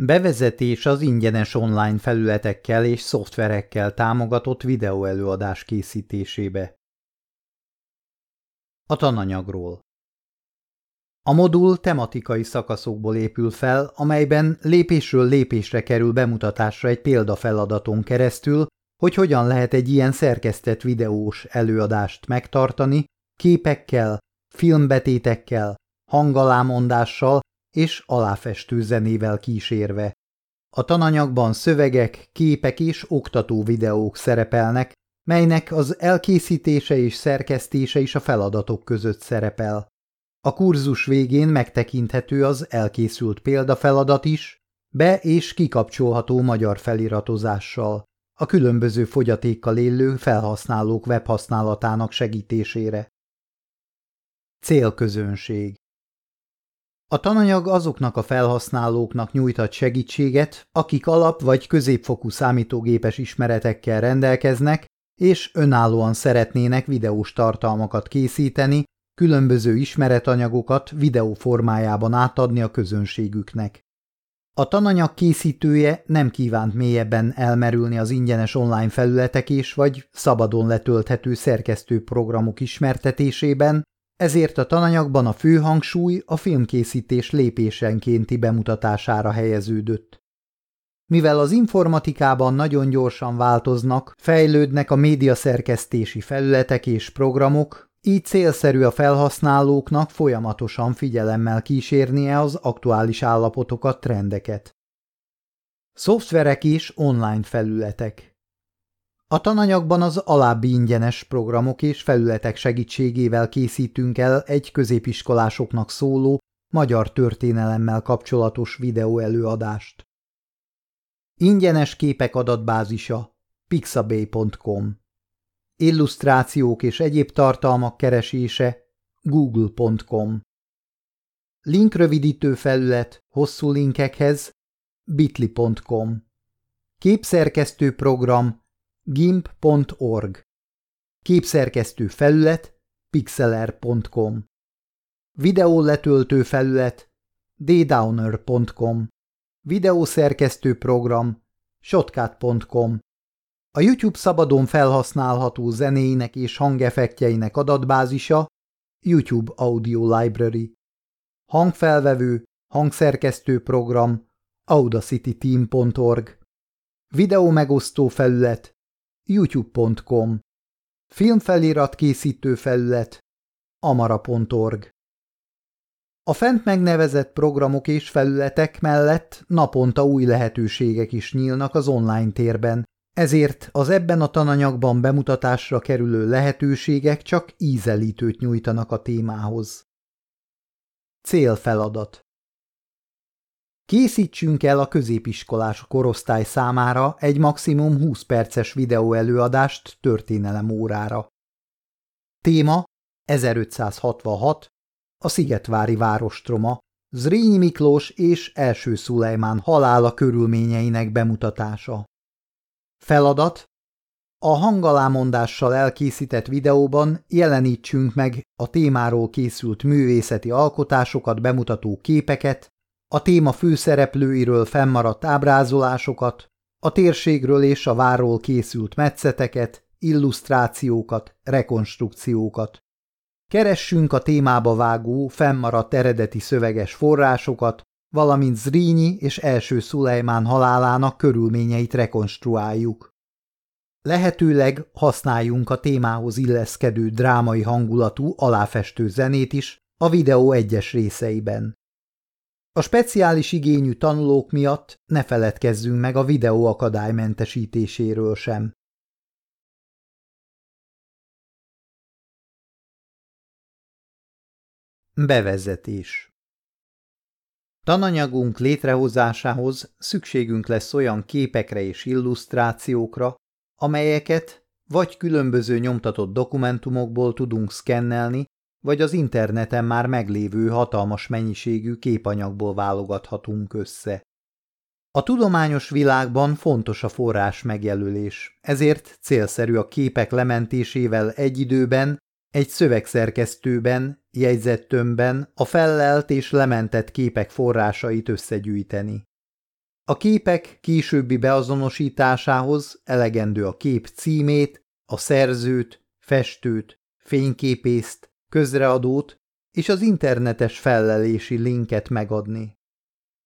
Bevezetés az ingyenes online felületekkel és szoftverekkel támogatott videóelőadás készítésébe. A tananyagról A modul tematikai szakaszokból épül fel, amelyben lépésről lépésre kerül bemutatásra egy példafeladaton keresztül, hogy hogyan lehet egy ilyen szerkesztett videós előadást megtartani, képekkel, filmbetétekkel, hangalámondással és aláfestő zenével kísérve. A tananyagban szövegek, képek és oktató videók szerepelnek, melynek az elkészítése és szerkesztése is a feladatok között szerepel. A kurzus végén megtekinthető az elkészült példafeladat is, be- és kikapcsolható magyar feliratozással, a különböző fogyatékkal élő felhasználók webhasználatának segítésére. Célközönség a tananyag azoknak a felhasználóknak nyújtat segítséget, akik alap- vagy középfokú számítógépes ismeretekkel rendelkeznek, és önállóan szeretnének videós tartalmakat készíteni, különböző ismeretanyagokat videó formájában átadni a közönségüknek. A tananyag készítője nem kívánt mélyebben elmerülni az ingyenes online felületek és vagy szabadon letölthető szerkesztő programok ismertetésében, ezért a tananyagban a fő hangsúly a filmkészítés lépésenkénti bemutatására helyeződött. Mivel az informatikában nagyon gyorsan változnak, fejlődnek a médiaszerkesztési felületek és programok, így célszerű a felhasználóknak folyamatosan figyelemmel kísérnie az aktuális állapotokat, trendeket. Szoftverek és online felületek a tananyagban az alábbi ingyenes programok és felületek segítségével készítünk el egy középiskolásoknak szóló, magyar történelemmel kapcsolatos videóelőadást. Ingyenes képek adatbázisa pixabay.com Illusztrációk és egyéb tartalmak keresése google.com Linkrövidítő felület hosszú linkekhez bitly.com Képszerkesztő program gimp.org Képszerkesztő felület pixeler.com Videó letöltő felület ddowner.com Videószerkesztő program shotcut.com A YouTube szabadon felhasználható zenéinek és hangeffektjeinek adatbázisa YouTube Audio Library. Hangfelvevő, hangszerkesztő program audacityteam.org Videó megosztó felület youtube.com Filmfelirat készítő felület amara.org A fent megnevezett programok és felületek mellett naponta új lehetőségek is nyílnak az online térben, ezért az ebben a tananyagban bemutatásra kerülő lehetőségek csak ízelítőt nyújtanak a témához. Célfeladat Készítsünk el a középiskolás korosztály számára egy maximum 20 perces videóelőadást történelem órára. Téma 1566 A Szigetvári várostroma Zrínyi Miklós és első Szulejmán halála körülményeinek bemutatása. Feladat A hangalámondással elkészített videóban jelenítsünk meg a témáról készült művészeti alkotásokat bemutató képeket, a téma főszereplőiről fennmaradt ábrázolásokat, a térségről és a várról készült metszeteket, illusztrációkat, rekonstrukciókat. Keressünk a témába vágó, fennmaradt eredeti szöveges forrásokat, valamint Zrínyi és első Szulejmán halálának körülményeit rekonstruáljuk. Lehetőleg használjunk a témához illeszkedő drámai hangulatú aláfestő zenét is a videó egyes részeiben. A speciális igényű tanulók miatt ne feledkezzünk meg a videó akadálymentesítéséről sem. Bevezetés Tananyagunk létrehozásához szükségünk lesz olyan képekre és illusztrációkra, amelyeket vagy különböző nyomtatott dokumentumokból tudunk szkennelni, vagy az interneten már meglévő hatalmas mennyiségű képanyagból válogathatunk össze. A tudományos világban fontos a forrás megjelölés, ezért célszerű a képek lementésével egy időben, egy szövegszerkesztőben, jegyzettömbben a fellelt és lementett képek forrásait összegyűjteni. A képek későbbi beazonosításához elegendő a kép címét, a szerzőt, festőt, fényképészt, közreadót és az internetes fellelési linket megadni.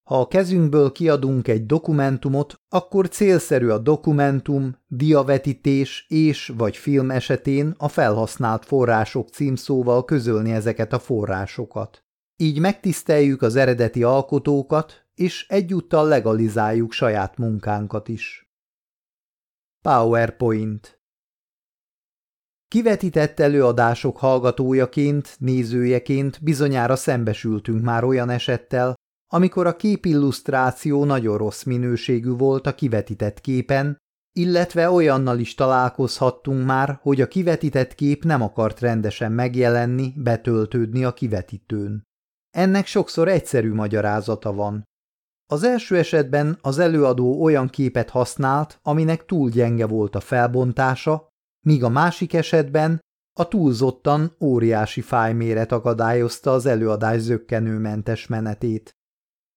Ha a kezünkből kiadunk egy dokumentumot, akkor célszerű a dokumentum, diavetítés és vagy film esetén a felhasznált források címszóval közölni ezeket a forrásokat. Így megtiszteljük az eredeti alkotókat, és egyúttal legalizáljuk saját munkánkat is. PowerPoint Kivetített előadások hallgatójaként, nézőjeként bizonyára szembesültünk már olyan esettel, amikor a képillusztráció nagyon rossz minőségű volt a kivetített képen, illetve olyannal is találkozhattunk már, hogy a kivetített kép nem akart rendesen megjelenni, betöltődni a kivetítőn. Ennek sokszor egyszerű magyarázata van. Az első esetben az előadó olyan képet használt, aminek túl gyenge volt a felbontása, míg a másik esetben a túlzottan óriási fájméret akadályozta az előadás zöggenőmentes menetét.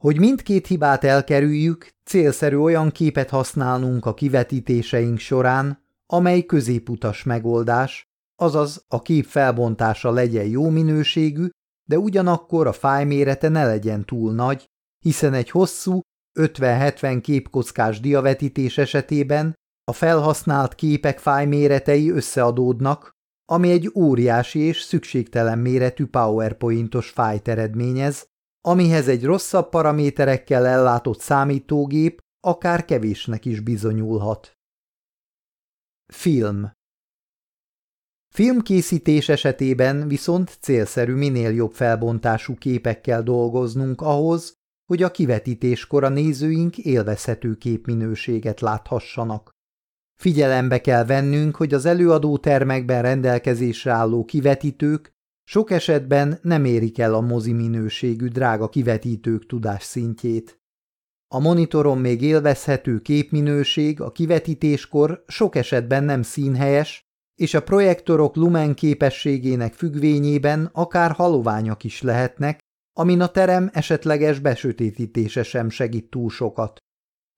Hogy mindkét hibát elkerüljük, célszerű olyan képet használnunk a kivetítéseink során, amely középutas megoldás, azaz a kép felbontása legyen jó minőségű, de ugyanakkor a fájmérete ne legyen túl nagy, hiszen egy hosszú, 50-70 képkockás diavetítés esetében a felhasznált képek fájméretei összeadódnak, ami egy óriási és szükségtelen méretű PowerPointos fájt eredményez, amihez egy rosszabb paraméterekkel ellátott számítógép akár kevésnek is bizonyulhat. Film Filmkészítés esetében viszont célszerű minél jobb felbontású képekkel dolgoznunk ahhoz, hogy a kivetítéskor a nézőink élvezhető képminőséget láthassanak. Figyelembe kell vennünk, hogy az előadó termekben rendelkezésre álló kivetítők sok esetben nem érik el a mozi minőségű drága kivetítők tudás szintjét. A monitoron még élvezhető képminőség a kivetítéskor sok esetben nem színhelyes, és a projektorok lumen képességének függvényében akár haloványak is lehetnek, amin a terem esetleges besötétítése sem segít túl sokat.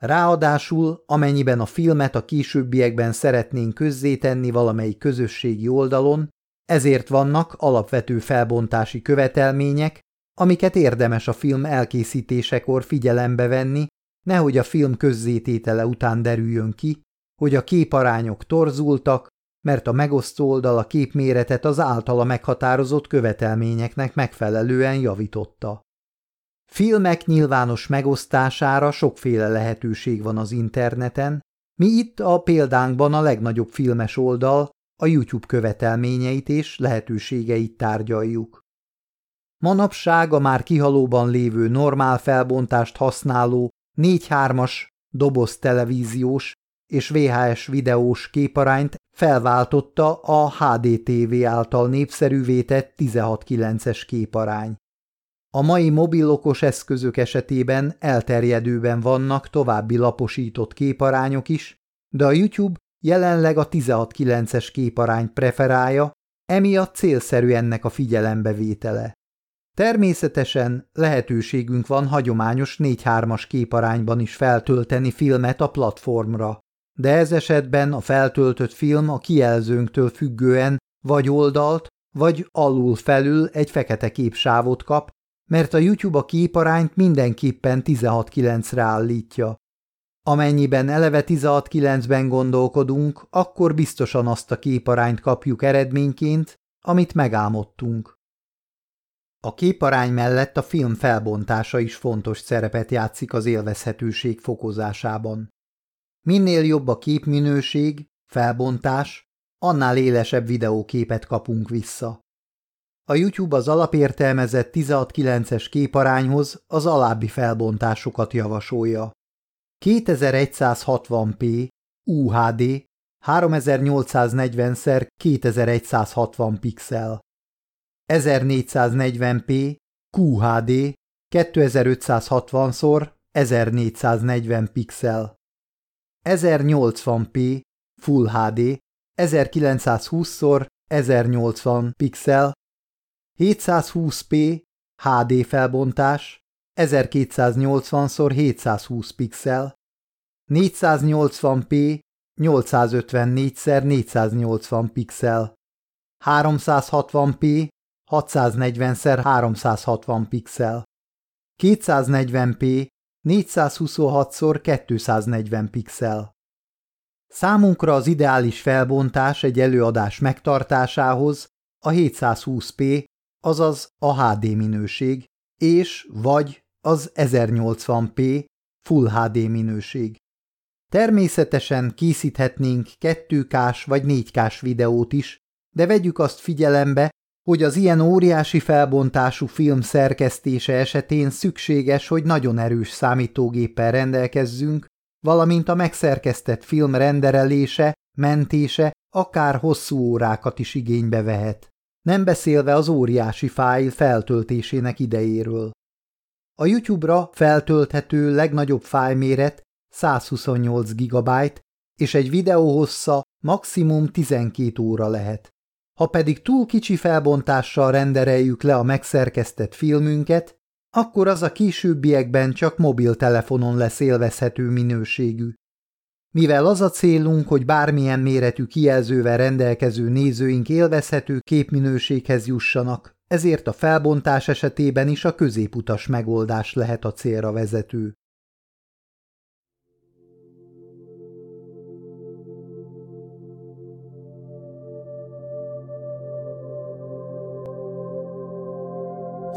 Ráadásul, amennyiben a filmet a későbbiekben szeretnénk közzétenni valamelyik közösségi oldalon, ezért vannak alapvető felbontási követelmények, amiket érdemes a film elkészítésekor figyelembe venni, nehogy a film közzététele után derüljön ki, hogy a képarányok torzultak, mert a megosztó oldal a képméretet az általa meghatározott követelményeknek megfelelően javította. Filmek nyilvános megosztására sokféle lehetőség van az interneten, mi itt a példánkban a legnagyobb filmes oldal, a YouTube követelményeit és lehetőségeit tárgyaljuk. Manapság a már kihalóban lévő normál felbontást használó 4-3-as doboz televíziós és VHS videós képarányt felváltotta a HDTV által népszerűvé tett 16-9-es képarány. A mai mobilokos eszközök esetében elterjedőben vannak további laposított képarányok is, de a YouTube jelenleg a 16-9-es képarányt preferálja, emiatt célszerű ennek a figyelembevétele. Természetesen lehetőségünk van hagyományos 4-3-as képarányban is feltölteni filmet a platformra, de ez esetben a feltöltött film a kijelzőnktől függően vagy oldalt, vagy alul felül egy fekete képsávot kap, mert a YouTube a képarányt mindenképpen 16-9-re állítja. Amennyiben eleve 16-9-ben gondolkodunk, akkor biztosan azt a képarányt kapjuk eredményként, amit megálmodtunk. A képarány mellett a film felbontása is fontos szerepet játszik az élvezhetőség fokozásában. Minél jobb a képminőség, felbontás, annál élesebb videóképet kapunk vissza. A YouTube az alapértelmezett 16-9-es képarányhoz az alábbi felbontásokat javasolja. 2160p UHD 3840 x 2160 pixel. 1440p QHD 2560 x 1440 pixel. 1080p Full HD 1920 x 1080 pixel 720p HD felbontás 1280x720 pixel, 480p 854x480 pixel, 360p 640x360 pixel, 240p 426x240 pixel. Számunkra az ideális felbontás egy előadás megtartásához a 720p, azaz a HD minőség, és vagy az 1080p Full HD minőség. Természetesen készíthetnénk 2K-s vagy 4K-s videót is, de vegyük azt figyelembe, hogy az ilyen óriási felbontású film szerkesztése esetén szükséges, hogy nagyon erős számítógéppel rendelkezzünk, valamint a megszerkesztett film renderelése, mentése akár hosszú órákat is igénybe vehet, nem beszélve az óriási fájl feltöltésének idejéről. A YouTube-ra feltölthető legnagyobb fájlméret 128 GB, és egy videó hossza maximum 12 óra lehet. Ha pedig túl kicsi felbontással rendereljük le a megszerkesztett filmünket, akkor az a későbbiekben csak mobiltelefonon lesz élvezhető minőségű. Mivel az a célunk, hogy bármilyen méretű kijelzővel rendelkező nézőink élvezhető képminőséghez jussanak, ezért a felbontás esetében is a középutas megoldás lehet a célra vezető.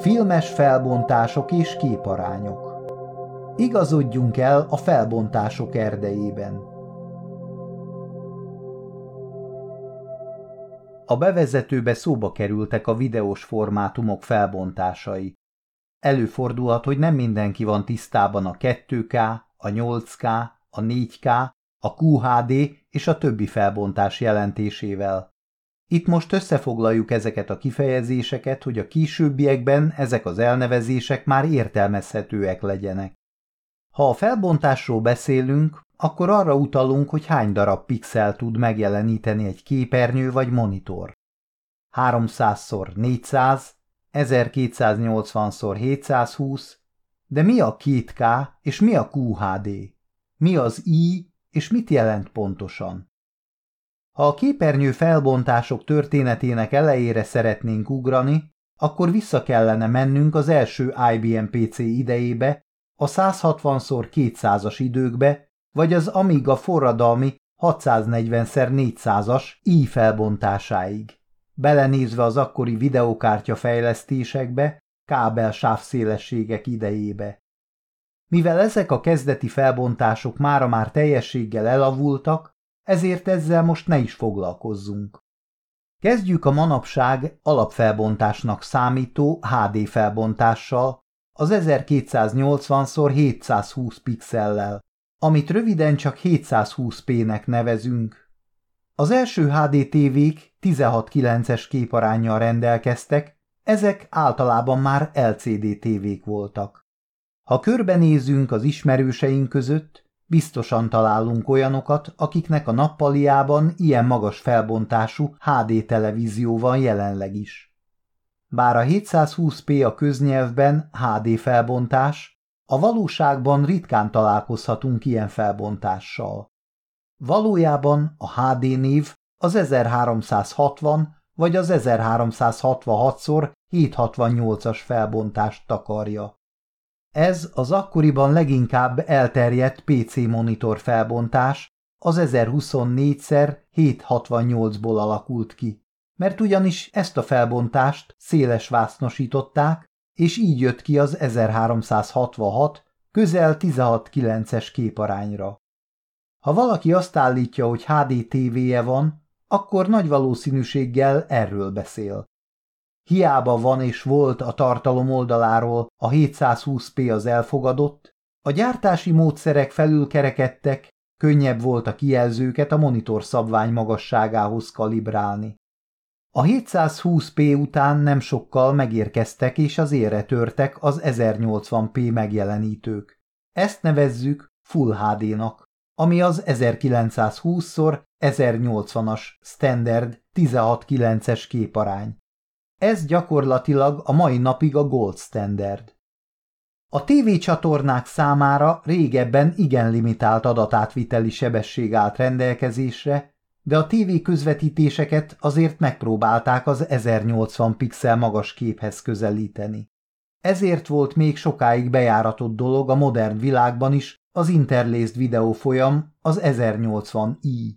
Filmes felbontások és képarányok Igazodjunk el a felbontások erdejében. A bevezetőbe szóba kerültek a videós formátumok felbontásai. Előfordulhat, hogy nem mindenki van tisztában a 2K, a 8K, a 4K, a QHD és a többi felbontás jelentésével. Itt most összefoglaljuk ezeket a kifejezéseket, hogy a későbbiekben ezek az elnevezések már értelmezhetőek legyenek. Ha a felbontásról beszélünk, akkor arra utalunk, hogy hány darab pixel tud megjeleníteni egy képernyő vagy monitor. 300x400, 1280x720, de mi a 2K és mi a QHD? Mi az I és mit jelent pontosan? Ha a képernyő felbontások történetének elejére szeretnénk ugrani, akkor vissza kellene mennünk az első IBM PC idejébe, a 160x200-as időkbe, vagy az Amiga forradalmi 640x400-as i felbontásáig. Belenézve az akkori videokártya fejlesztésekbe, kábel sávszélességek idejébe. Mivel ezek a kezdeti felbontások mára már teljességgel elavultak, ezért ezzel most ne is foglalkozzunk. Kezdjük a manapság alapfelbontásnak számító HD felbontással, az 1280x720 pixellel, amit röviden csak 720p-nek nevezünk. Az első HD tévék 16:9-es képarányjal rendelkeztek, ezek általában már LCD tévék voltak. Ha körbenézünk az ismerőseink között, biztosan találunk olyanokat, akiknek a nappaliában ilyen magas felbontású HD televízió van jelenleg is. Bár a 720p a köznyelvben HD felbontás, a valóságban ritkán találkozhatunk ilyen felbontással. Valójában a HD név az 1360 vagy az 1366x 768-as felbontást takarja. Ez az akkoriban leginkább elterjedt PC monitor felbontás az 1024x768-ból alakult ki mert ugyanis ezt a felbontást széles vásznosították, és így jött ki az 1366 közel 16-9-es képarányra. Ha valaki azt állítja, hogy HD TV-je van, akkor nagy valószínűséggel erről beszél. Hiába van és volt a tartalom oldaláról a 720p az elfogadott, a gyártási módszerek felülkerekedtek, könnyebb volt a kijelzőket a monitor szabvány magasságához kalibrálni. A 720p után nem sokkal megérkeztek és az ére törtek az 1080p megjelenítők. Ezt nevezzük Full HD-nak, ami az 1920x1080-as standard 16:9-es képarány. Ez gyakorlatilag a mai napig a gold standard. A tévécsatornák számára régebben igen limitált adatátviteli sebesség állt rendelkezésre, de a tévé közvetítéseket azért megpróbálták az 1080 pixel magas képhez közelíteni. Ezért volt még sokáig bejáratott dolog a modern világban is az interlaced videófolyam, az 1080i.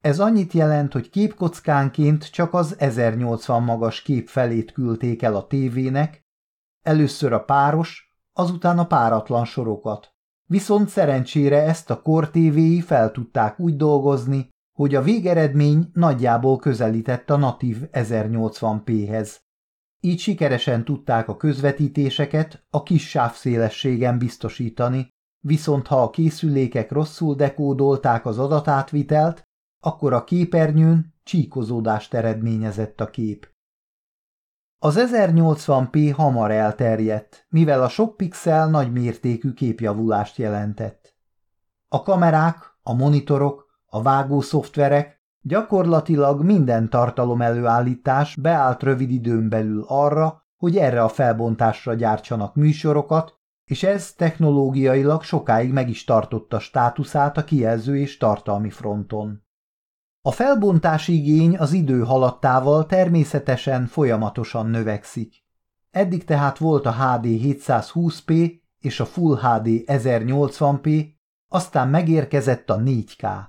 Ez annyit jelent, hogy képkockánként csak az 1080 magas kép felét küldték el a tévének, először a páros, azután a páratlan sorokat. Viszont szerencsére ezt a kor tévéi fel tudták úgy dolgozni, hogy a végeredmény nagyjából közelített a natív 1080p-hez. Így sikeresen tudták a közvetítéseket a kis sávszélességen biztosítani, viszont ha a készülékek rosszul dekódolták az adatátvitelt, akkor a képernyőn csíkozódást eredményezett a kép. Az 1080p hamar elterjedt, mivel a sok pixel nagy mértékű képjavulást jelentett. A kamerák, a monitorok, a vágó szoftverek, gyakorlatilag minden tartalom előállítás beállt rövid időn belül arra, hogy erre a felbontásra gyártsanak műsorokat, és ez technológiailag sokáig meg is tartotta státuszát a kijelző és tartalmi fronton. A felbontási igény az idő haladtával természetesen folyamatosan növekszik. Eddig tehát volt a HD 720p és a Full HD 1080p, aztán megérkezett a 4K.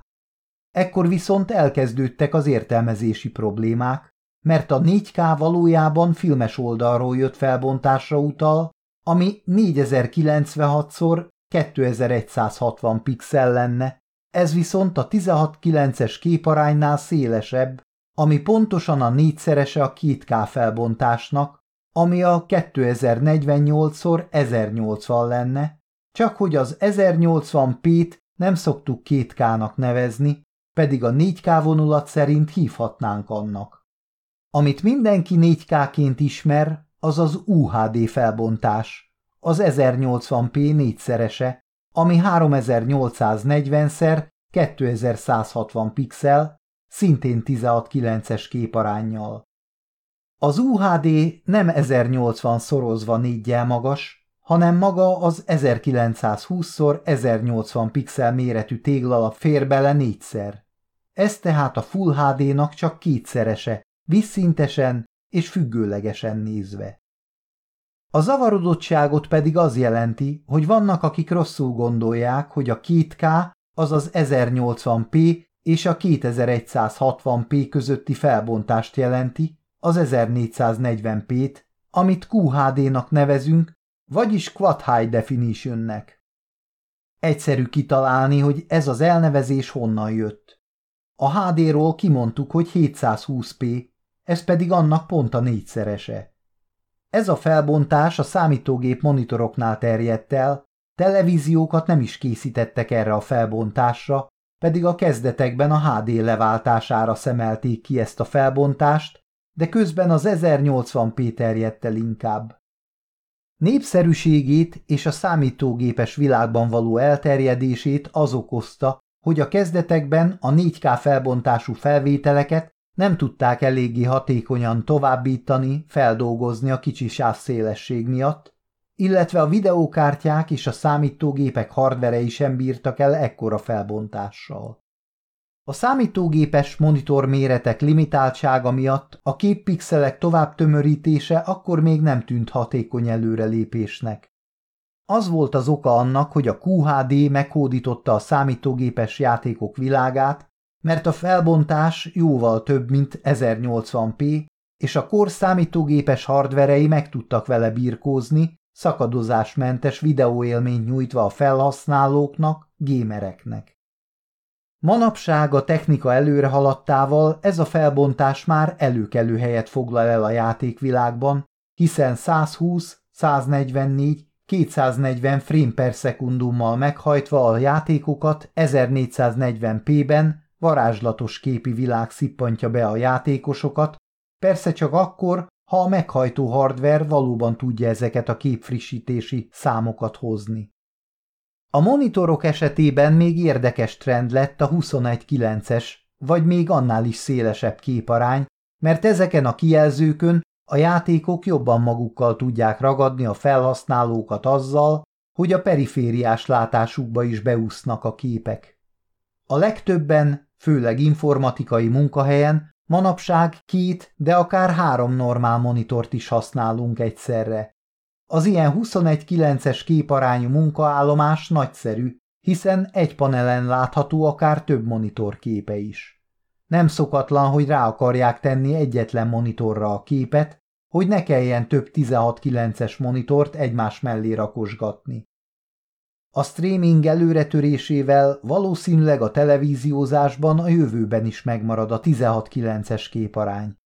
Ekkor viszont elkezdődtek az értelmezési problémák, mert a 4K valójában filmes oldalról jött felbontásra utal, ami 4096 x 2160 pixel lenne, ez viszont a 16-9-es képaránynál szélesebb, ami pontosan a négyszerese a 2K felbontásnak, ami a 2048x1080 lenne, csak hogy az 1080p-t nem szoktuk 2K-nak nevezni, pedig a 4K vonulat szerint hívhatnánk annak. Amit mindenki 4K-ként ismer, az az UHD felbontás, az 1080p négyszerese, ami 3840 x 2160 pixel, szintén 16-9-es képarányjal. Az UHD nem 1080 szorozva négyel magas, hanem maga az 1920x1080 pixel méretű téglalap fér bele négyszer. Ez tehát a Full HD-nak csak kétszerese, visszintesen és függőlegesen nézve. A zavarodottságot pedig az jelenti, hogy vannak, akik rosszul gondolják, hogy a 2K, azaz 1080p és a 2160p közötti felbontást jelenti, az 1440p-t, amit QHD-nak nevezünk, vagyis Quad High Definitionnek. Egyszerű kitalálni, hogy ez az elnevezés honnan jött. A HD-ról kimondtuk, hogy 720p, ez pedig annak pont a négyszerese. Ez a felbontás a számítógép monitoroknál terjedt el, televíziókat nem is készítettek erre a felbontásra, pedig a kezdetekben a HD leváltására szemelték ki ezt a felbontást, de közben az 1080p terjedt el inkább. Népszerűségét és a számítógépes világban való elterjedését az okozta, hogy a kezdetekben a 4K felbontású felvételeket nem tudták eléggé hatékonyan továbbítani, feldolgozni a kicsi sávszélesség miatt, illetve a videókártyák és a számítógépek hardverei sem bírtak el ekkora felbontással. A számítógépes monitor méretek limitáltsága miatt a képpixelek tovább tömörítése akkor még nem tűnt hatékony előrelépésnek. Az volt az oka annak, hogy a QHD meghódította a számítógépes játékok világát, mert a felbontás jóval több, mint 1080p, és a kor számítógépes hardverei meg tudtak vele birkózni, szakadozásmentes videóélményt nyújtva a felhasználóknak, gémereknek. Manapság a technika előre haladtával ez a felbontás már előkelő helyet foglal el a játékvilágban, hiszen 120, 144, 240 frame per szekundummal meghajtva a játékokat 1440p-ben varázslatos képi világ szippantja be a játékosokat, persze csak akkor, ha a meghajtó hardware valóban tudja ezeket a képfrissítési számokat hozni. A monitorok esetében még érdekes trend lett a 21.9-es, vagy még annál is szélesebb képarány, mert ezeken a kijelzőkön a játékok jobban magukkal tudják ragadni a felhasználókat azzal, hogy a perifériás látásukba is beúsznak a képek. A legtöbben, főleg informatikai munkahelyen, manapság két, de akár három normál monitort is használunk egyszerre. Az ilyen 21-9-es képarányú munkaállomás nagyszerű, hiszen egy panelen látható akár több monitor képe is. Nem szokatlan, hogy rá akarják tenni egyetlen monitorra a képet, hogy ne kelljen több 16-9-es monitort egymás mellé rakosgatni. A streaming előretörésével valószínűleg a televíziózásban a jövőben is megmarad a 16-9-es képarány.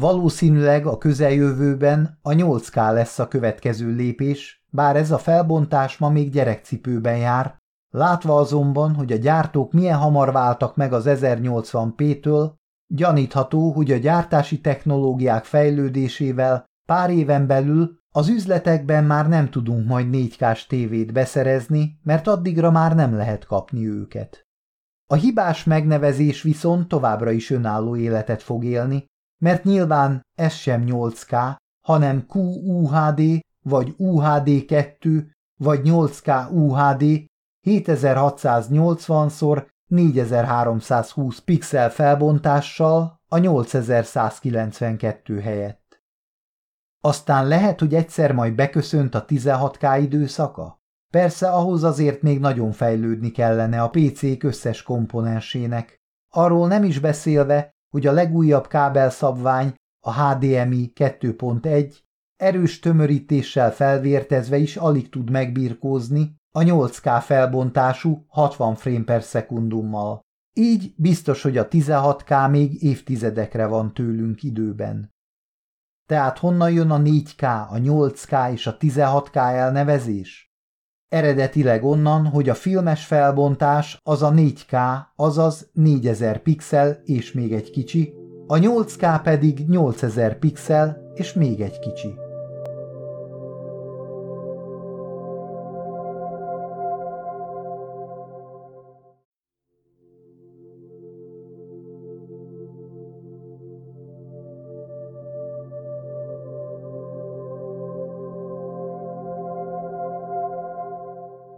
Valószínűleg a közeljövőben a 8K lesz a következő lépés, bár ez a felbontás ma még gyerekcipőben jár, látva azonban, hogy a gyártók milyen hamar váltak meg az 1080p-től, gyanítható, hogy a gyártási technológiák fejlődésével pár éven belül az üzletekben már nem tudunk majd 4K-s tévét beszerezni, mert addigra már nem lehet kapni őket. A hibás megnevezés viszont továbbra is önálló életet fog élni, mert nyilván ez sem 8K, hanem QUHD, vagy UHD2, vagy 8K UHD 7680 x 4320 pixel felbontással a 8192 helyett. Aztán lehet, hogy egyszer majd beköszönt a 16K időszaka? Persze ahhoz azért még nagyon fejlődni kellene a PC-k összes komponensének. Arról nem is beszélve, hogy a legújabb kábelszabvány, a HDMI 2.1 erős tömörítéssel felvértezve is alig tud megbirkózni a 8K felbontású 60 frame per szekundummal. Így biztos, hogy a 16K még évtizedekre van tőlünk időben. Tehát honnan jön a 4K, a 8K és a 16K elnevezés? Eredetileg onnan, hogy a filmes felbontás az a 4K, azaz 4000 pixel és még egy kicsi, a 8K pedig 8000 pixel és még egy kicsi.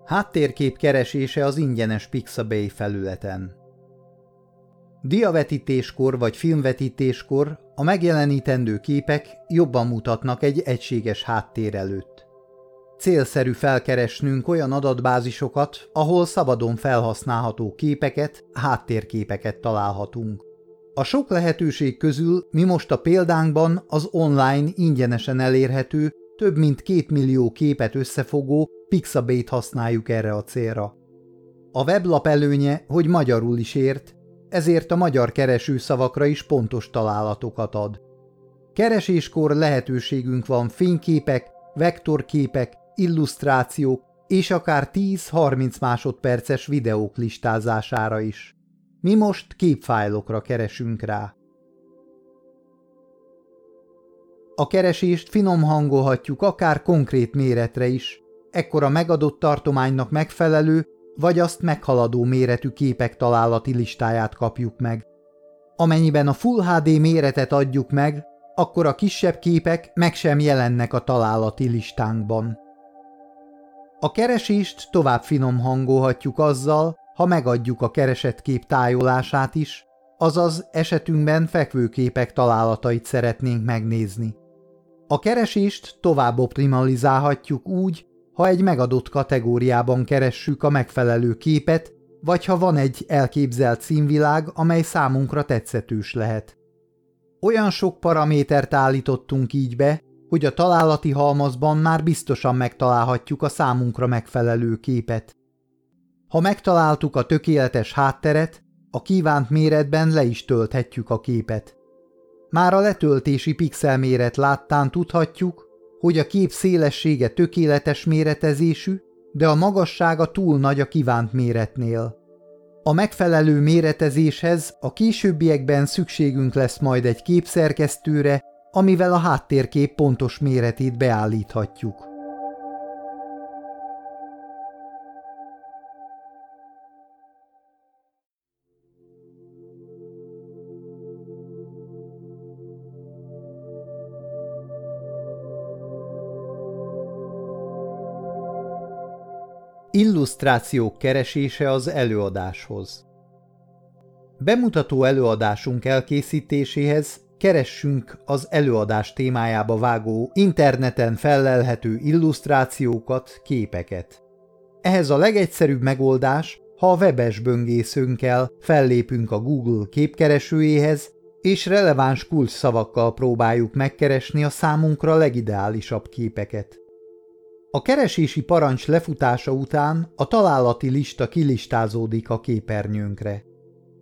Háttérkép keresése az ingyenes Pixabay felületen. Diavetítéskor vagy filmvetítéskor a megjelenítendő képek jobban mutatnak egy egységes háttér előtt. Célszerű felkeresnünk olyan adatbázisokat, ahol szabadon felhasználható képeket, háttérképeket találhatunk. A sok lehetőség közül mi most a példánkban az online ingyenesen elérhető, több mint két millió képet összefogó Pixabay-t használjuk erre a célra. A weblap előnye, hogy magyarul is ért, ezért a magyar keresőszavakra is pontos találatokat ad. Kereséskor lehetőségünk van fényképek, vektorképek, illusztrációk és akár 10-30 másodperces videók listázására is. Mi most képfájlokra keresünk rá. A keresést finom hangolhatjuk akár konkrét méretre is, ekkor a megadott tartománynak megfelelő, vagy azt meghaladó méretű képek találati listáját kapjuk meg. Amennyiben a Full HD méretet adjuk meg, akkor a kisebb képek meg sem jelennek a találati listánkban. A keresést tovább finom hangolhatjuk azzal, ha megadjuk a keresett kép tájolását is, azaz esetünkben fekvőképek találatait szeretnénk megnézni. A keresést tovább optimalizálhatjuk úgy, ha egy megadott kategóriában keressük a megfelelő képet, vagy ha van egy elképzelt színvilág, amely számunkra tetszetős lehet. Olyan sok paramétert állítottunk így be, hogy a találati halmazban már biztosan megtalálhatjuk a számunkra megfelelő képet. Ha megtaláltuk a tökéletes hátteret, a kívánt méretben le is tölthetjük a képet. Már a letöltési pixelméret láttán tudhatjuk, hogy a kép szélessége tökéletes méretezésű, de a magassága túl nagy a kívánt méretnél. A megfelelő méretezéshez a későbbiekben szükségünk lesz majd egy képszerkesztőre, amivel a háttérkép pontos méretét beállíthatjuk. Illusztrációk keresése az előadáshoz Bemutató előadásunk elkészítéséhez keressünk az előadás témájába vágó interneten fellelhető illusztrációkat, képeket. Ehhez a legegyszerűbb megoldás, ha a webes böngészőnkkel fellépünk a Google képkeresőjéhez, és releváns kulcs szavakkal próbáljuk megkeresni a számunkra legideálisabb képeket. A keresési parancs lefutása után a találati lista kilistázódik a képernyőnkre.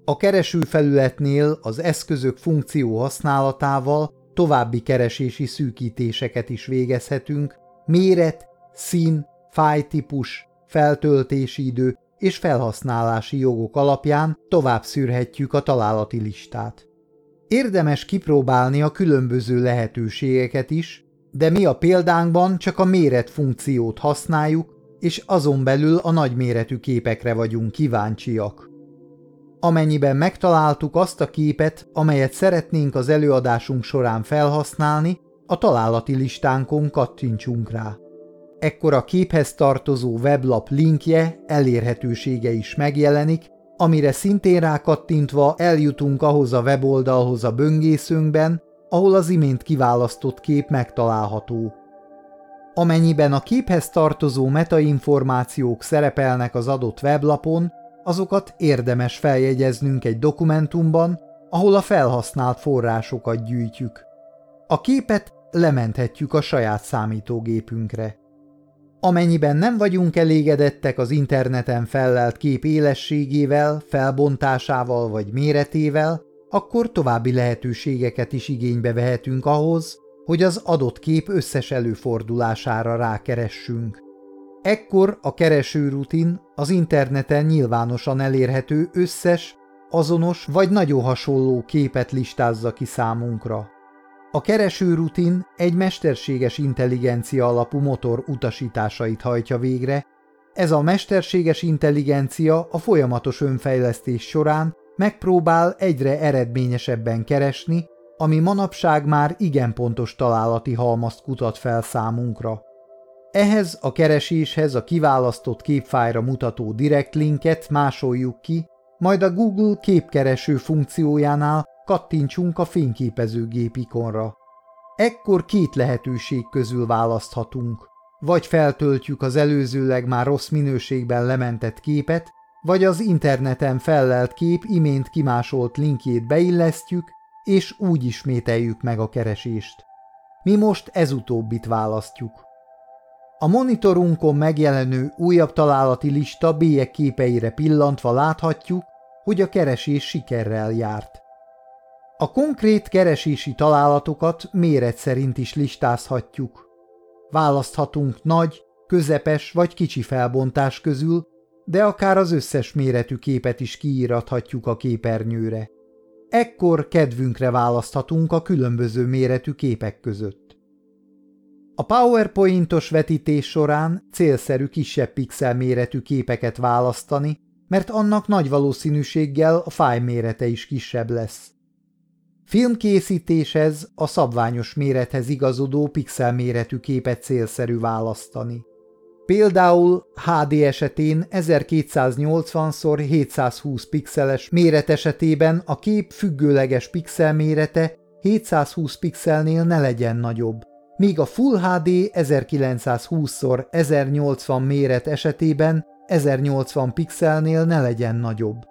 A keresőfelületnél az eszközök funkció használatával további keresési szűkítéseket is végezhetünk, méret, szín, fájtípus, feltöltési idő és felhasználási jogok alapján tovább szűrhetjük a találati listát. Érdemes kipróbálni a különböző lehetőségeket is, de mi a példánkban csak a méret funkciót használjuk, és azon belül a nagyméretű képekre vagyunk kíváncsiak. Amennyiben megtaláltuk azt a képet, amelyet szeretnénk az előadásunk során felhasználni, a találati listánkon kattintsunk rá. Ekkor a képhez tartozó weblap linkje, elérhetősége is megjelenik, amire szintén rákattintva eljutunk ahhoz a weboldalhoz a böngészőnkben, ahol az imént kiválasztott kép megtalálható. Amennyiben a képhez tartozó metainformációk szerepelnek az adott weblapon, azokat érdemes feljegyeznünk egy dokumentumban, ahol a felhasznált forrásokat gyűjtjük. A képet lementhetjük a saját számítógépünkre. Amennyiben nem vagyunk elégedettek az interneten fellelt kép élességével, felbontásával vagy méretével, akkor további lehetőségeket is igénybe vehetünk ahhoz, hogy az adott kép összes előfordulására rákeressünk. Ekkor a keresőrutin az interneten nyilvánosan elérhető összes, azonos vagy nagyon hasonló képet listázza ki számunkra. A keresőrutin egy mesterséges intelligencia alapú motor utasításait hajtja végre, ez a mesterséges intelligencia a folyamatos önfejlesztés során megpróbál egyre eredményesebben keresni, ami manapság már igen pontos találati halmazt kutat fel számunkra. Ehhez a kereséshez a kiválasztott képfájra mutató direkt linket másoljuk ki, majd a Google képkereső funkciójánál kattintsunk a fényképezőgép ikonra. Ekkor két lehetőség közül választhatunk. Vagy feltöltjük az előzőleg már rossz minőségben lementett képet, vagy az interneten fellelt kép imént kimásolt linkjét beillesztjük, és úgy ismételjük meg a keresést. Mi most ez utóbbit választjuk. A monitorunkon megjelenő újabb találati lista bélyek képeire pillantva láthatjuk, hogy a keresés sikerrel járt. A konkrét keresési találatokat méret szerint is listázhatjuk. Választhatunk nagy, közepes vagy kicsi felbontás közül, de akár az összes méretű képet is kiírathatjuk a képernyőre. Ekkor kedvünkre választhatunk a különböző méretű képek között. A PowerPointos vetítés során célszerű kisebb pixel méretű képeket választani, mert annak nagy valószínűséggel a fáj mérete is kisebb lesz. Filmkészítéshez a szabványos mérethez igazodó pixel méretű képet célszerű választani. Például HD esetén 1280x720 pixeles méret esetében a kép függőleges pixel mérete 720 pixelnél ne legyen nagyobb, míg a Full HD 1920x1080 méret esetében 1080 pixelnél ne legyen nagyobb.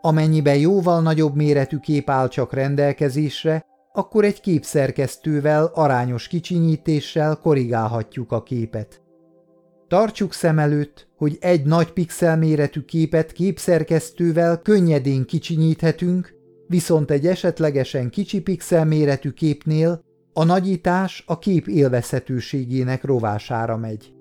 Amennyiben jóval nagyobb méretű kép áll csak rendelkezésre, akkor egy képszerkesztővel arányos kicsinyítéssel korrigálhatjuk a képet. Tartsuk szem előtt, hogy egy nagy pixel méretű képet képszerkesztővel könnyedén kicsinyíthetünk, viszont egy esetlegesen kicsi pixel méretű képnél a nagyítás a kép élvezhetőségének rovására megy.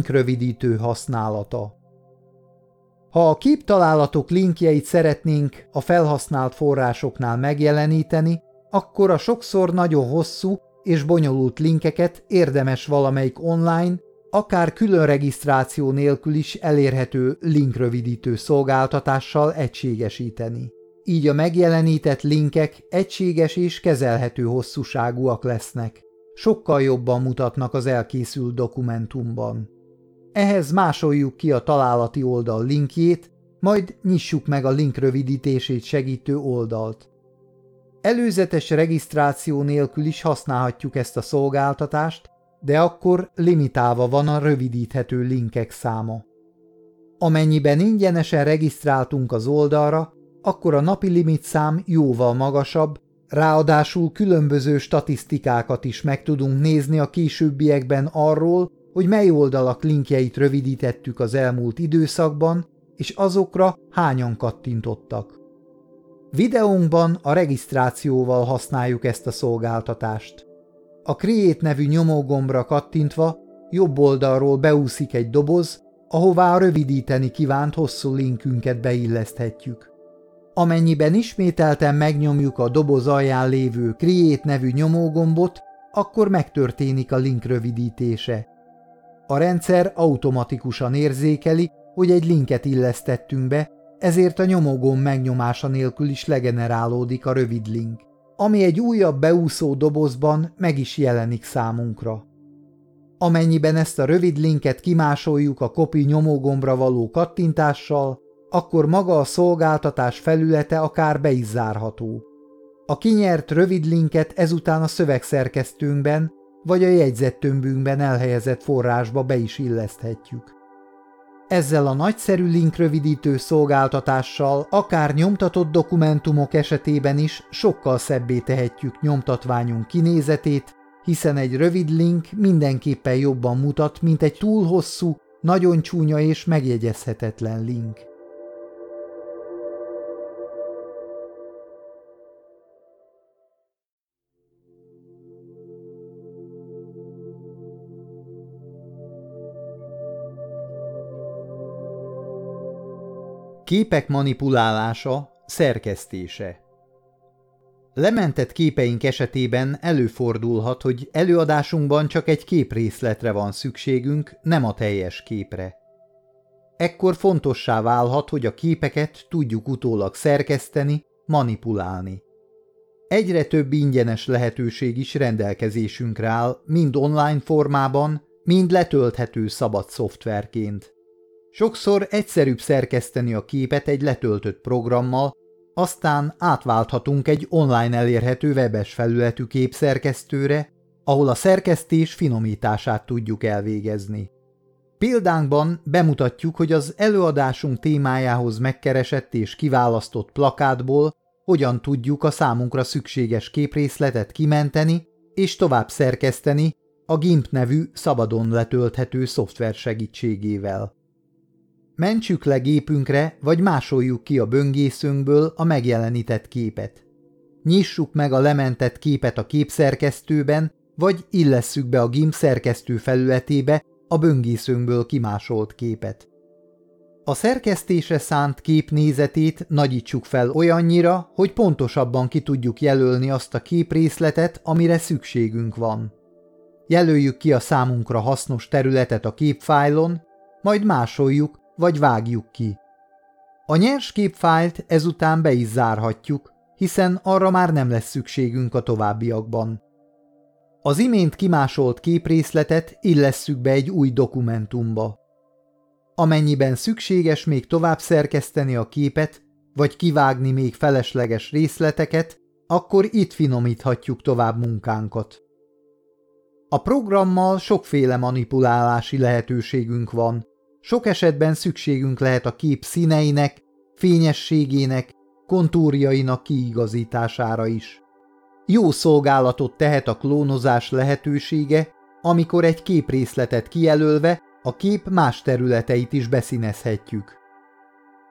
Link rövidítő használata Ha a képtalálatok linkjeit szeretnénk a felhasznált forrásoknál megjeleníteni, akkor a sokszor nagyon hosszú és bonyolult linkeket érdemes valamelyik online, akár külön regisztráció nélkül is elérhető linkrövidítő szolgáltatással egységesíteni. Így a megjelenített linkek egységes és kezelhető hosszúságúak lesznek. Sokkal jobban mutatnak az elkészült dokumentumban. Ehhez másoljuk ki a találati oldal linkjét, majd nyissuk meg a link rövidítését segítő oldalt. Előzetes regisztráció nélkül is használhatjuk ezt a szolgáltatást, de akkor limitálva van a rövidíthető linkek száma. Amennyiben ingyenesen regisztráltunk az oldalra, akkor a napi limitszám jóval magasabb, ráadásul különböző statisztikákat is meg tudunk nézni a későbbiekben arról, hogy mely oldalak linkjeit rövidítettük az elmúlt időszakban, és azokra hányan kattintottak. Videónkban a regisztrációval használjuk ezt a szolgáltatást. A Create nevű nyomógombra kattintva jobb oldalról beúszik egy doboz, ahová a rövidíteni kívánt hosszú linkünket beilleszthetjük. Amennyiben ismételten megnyomjuk a doboz alján lévő Create nevű nyomógombot, akkor megtörténik a link rövidítése. A rendszer automatikusan érzékeli, hogy egy linket illesztettünk be, ezért a nyomógomb megnyomása nélkül is legenerálódik a rövid link, ami egy újabb beúszó dobozban meg is jelenik számunkra. Amennyiben ezt a rövid linket kimásoljuk a kopi nyomógombra való kattintással, akkor maga a szolgáltatás felülete akár be is zárható. A kinyert rövid linket ezután a szövegszerkesztőnkben vagy a jegyzettömbünkben elhelyezett forrásba be is illeszthetjük. Ezzel a nagyszerű linkrövidítő szolgáltatással akár nyomtatott dokumentumok esetében is sokkal szebbé tehetjük nyomtatványunk kinézetét, hiszen egy rövid link mindenképpen jobban mutat, mint egy túl hosszú, nagyon csúnya és megjegyezhetetlen link. Képek manipulálása, szerkesztése Lementett képeink esetében előfordulhat, hogy előadásunkban csak egy képrészletre van szükségünk, nem a teljes képre. Ekkor fontossá válhat, hogy a képeket tudjuk utólag szerkeszteni, manipulálni. Egyre több ingyenes lehetőség is rendelkezésünkre áll, mind online formában, mind letölthető szabad szoftverként. Sokszor egyszerűbb szerkeszteni a képet egy letöltött programmal, aztán átválthatunk egy online elérhető webes felületű képszerkesztőre, ahol a szerkesztés finomítását tudjuk elvégezni. Példánkban bemutatjuk, hogy az előadásunk témájához megkeresett és kiválasztott plakátból hogyan tudjuk a számunkra szükséges képrészletet kimenteni és tovább szerkeszteni a GIMP nevű szabadon letölthető szoftver segítségével. Mentsük le gépünkre, vagy másoljuk ki a böngészőnkből a megjelenített képet. Nyissuk meg a lementett képet a képszerkesztőben, vagy illesszük be a GIMP szerkesztő felületébe a böngészőnkből kimásolt képet. A szerkesztésre szánt kép nézetét nagyítsuk fel olyannyira, hogy pontosabban ki tudjuk jelölni azt a képrészletet, amire szükségünk van. Jelöljük ki a számunkra hasznos területet a képfájlon, majd másoljuk, vagy vágjuk ki. A nyers képfájlt ezután be is zárhatjuk, hiszen arra már nem lesz szükségünk a továbbiakban. Az imént kimásolt képrészletet illesszük be egy új dokumentumba. Amennyiben szükséges még tovább szerkeszteni a képet, vagy kivágni még felesleges részleteket, akkor itt finomíthatjuk tovább munkánkat. A programmal sokféle manipulálási lehetőségünk van, sok esetben szükségünk lehet a kép színeinek, fényességének, kontúrjainak kiigazítására is. Jó szolgálatot tehet a klónozás lehetősége, amikor egy képrészletet kijelölve a kép más területeit is beszínezhetjük.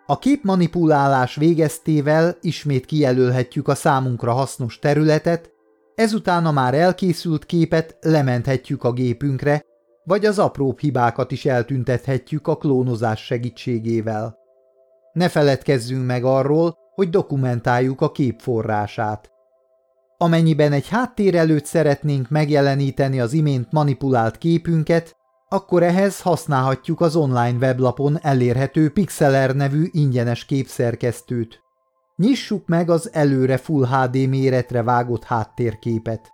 A képmanipulálás végeztével ismét kijelölhetjük a számunkra hasznos területet, ezután a már elkészült képet lementhetjük a gépünkre, vagy az apróbb hibákat is eltüntethetjük a klónozás segítségével. Ne feledkezzünk meg arról, hogy dokumentáljuk a kép forrását. Amennyiben egy háttér előtt szeretnénk megjeleníteni az imént manipulált képünket, akkor ehhez használhatjuk az online weblapon elérhető Pixeler nevű ingyenes képszerkesztőt. Nyissuk meg az előre Full HD méretre vágott háttérképet.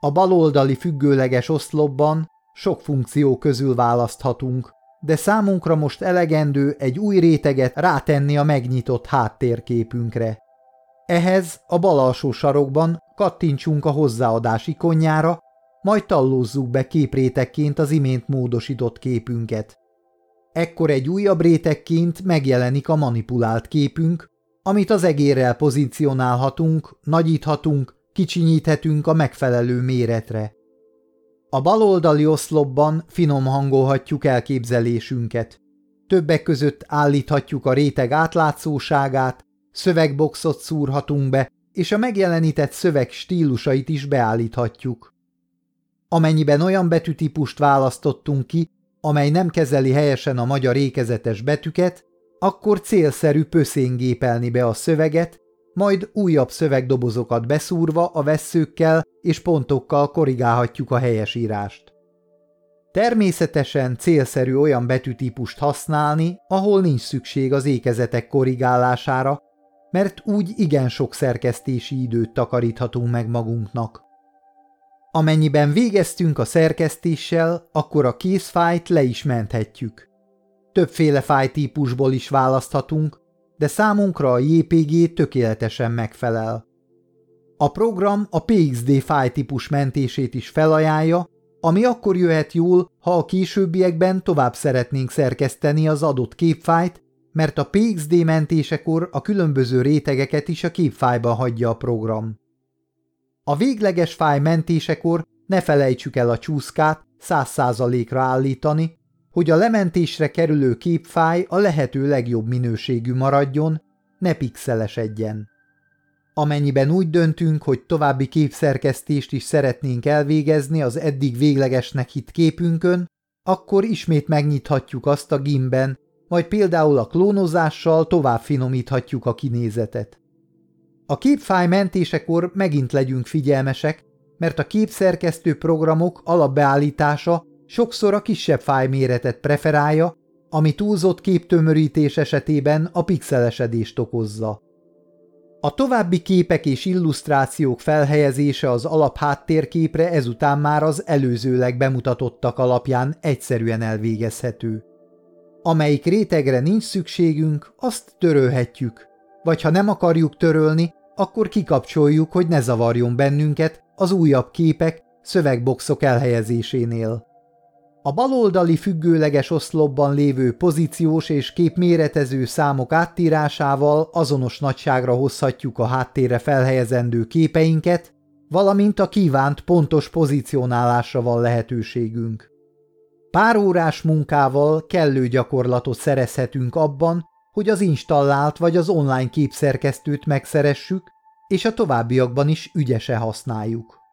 A baloldali függőleges oszlopban sok funkció közül választhatunk, de számunkra most elegendő egy új réteget rátenni a megnyitott háttérképünkre. Ehhez a bal alsó sarokban kattintsunk a hozzáadás ikonjára, majd tallózzuk be képrétekként az imént módosított képünket. Ekkor egy újabb rétegként megjelenik a manipulált képünk, amit az egérrel pozícionálhatunk, nagyíthatunk, kicsinyíthetünk a megfelelő méretre. A baloldali oszlopban finom hangolhatjuk elképzelésünket. Többek között állíthatjuk a réteg átlátszóságát, szövegboxot szúrhatunk be, és a megjelenített szöveg stílusait is beállíthatjuk. Amennyiben olyan betűtípust választottunk ki, amely nem kezeli helyesen a magyar ékezetes betűket, akkor célszerű pöszéngépelni be a szöveget, majd újabb szövegdobozokat beszúrva a vesszőkkel és pontokkal korrigálhatjuk a helyesírást. Természetesen célszerű olyan betűtípust használni, ahol nincs szükség az ékezetek korrigálására, mert úgy igen sok szerkesztési időt takaríthatunk meg magunknak. Amennyiben végeztünk a szerkesztéssel, akkor a készfájt le is menthetjük. Többféle fájtípusból is választhatunk, de számunkra a JPG tökéletesen megfelel. A program a PXD fájtípus mentését is felajánlja, ami akkor jöhet jól, ha a későbbiekben tovább szeretnénk szerkeszteni az adott képfájt, mert a PXD mentésekor a különböző rétegeket is a képfájba hagyja a program. A végleges fáj mentésekor ne felejtsük el a csúszkát 100%-ra állítani, hogy a lementésre kerülő képfáj a lehető legjobb minőségű maradjon, ne pixelesedjen. Amennyiben úgy döntünk, hogy további képszerkesztést is szeretnénk elvégezni az eddig véglegesnek hit képünkön, akkor ismét megnyithatjuk azt a gimben, majd például a klónozással tovább finomíthatjuk a kinézetet. A képfáj mentésekor megint legyünk figyelmesek, mert a képszerkesztő programok alapbeállítása sokszor a kisebb fájméretet preferálja, ami túlzott képtömörítés esetében a pixelesedést okozza. A további képek és illusztrációk felhelyezése az alap háttérképre ezután már az előzőleg bemutatottak alapján egyszerűen elvégezhető. Amelyik rétegre nincs szükségünk, azt törölhetjük, vagy ha nem akarjuk törölni, akkor kikapcsoljuk, hogy ne zavarjon bennünket az újabb képek, szövegboxok elhelyezésénél. A baloldali függőleges oszlopban lévő pozíciós és képméretező számok áttírásával azonos nagyságra hozhatjuk a háttérre felhelyezendő képeinket, valamint a kívánt pontos pozícionálásra van lehetőségünk. Pár órás munkával kellő gyakorlatot szerezhetünk abban, hogy az installált vagy az online képszerkesztőt megszeressük, és a továbbiakban is ügyese használjuk.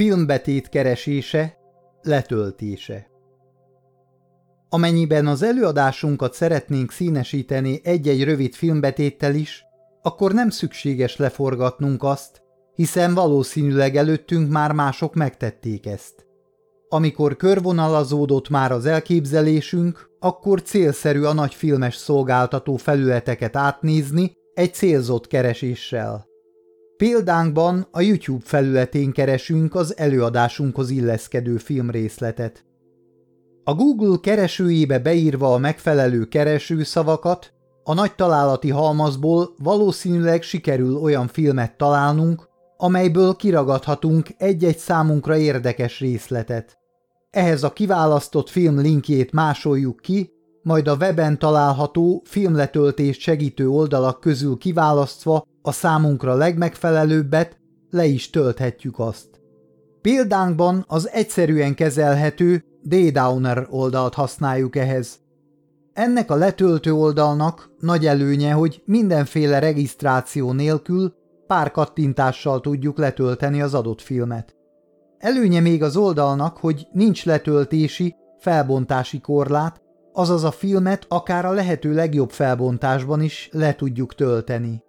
Filmbetét keresése, letöltése Amennyiben az előadásunkat szeretnénk színesíteni egy-egy rövid filmbetéttel is, akkor nem szükséges leforgatnunk azt, hiszen valószínűleg előttünk már mások megtették ezt. Amikor körvonalazódott már az elképzelésünk, akkor célszerű a nagy filmes szolgáltató felületeket átnézni egy célzott kereséssel. Példánkban a YouTube felületén keresünk az előadásunkhoz illeszkedő filmrészletet. A Google keresőjébe beírva a megfelelő keresőszavakat, a nagy találati halmazból valószínűleg sikerül olyan filmet találnunk, amelyből kiragadhatunk egy-egy számunkra érdekes részletet. Ehhez a kiválasztott film linkjét másoljuk ki, majd a weben található filmletöltést segítő oldalak közül kiválasztva a számunkra legmegfelelőbbet le is tölthetjük azt. Példánkban az egyszerűen kezelhető D-Downer oldalt használjuk ehhez. Ennek a letöltő oldalnak nagy előnye, hogy mindenféle regisztráció nélkül pár kattintással tudjuk letölteni az adott filmet. Előnye még az oldalnak, hogy nincs letöltési, felbontási korlát, azaz a filmet akár a lehető legjobb felbontásban is le tudjuk tölteni.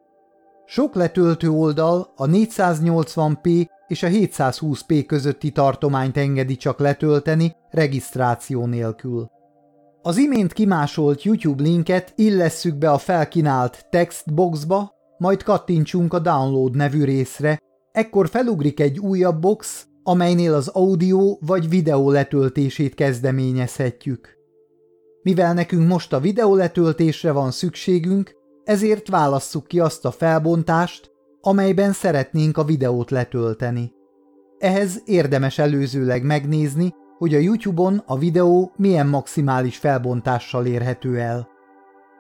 Sok letöltő oldal a 480p és a 720p közötti tartományt engedi csak letölteni regisztráció nélkül. Az imént kimásolt YouTube linket illesszük be a felkínált textboxba, majd kattintsunk a Download nevű részre, ekkor felugrik egy újabb box, amelynél az audio vagy videó letöltését kezdeményezhetjük. Mivel nekünk most a videó letöltésre van szükségünk, ezért válasszuk ki azt a felbontást, amelyben szeretnénk a videót letölteni. Ehhez érdemes előzőleg megnézni, hogy a YouTube-on a videó milyen maximális felbontással érhető el.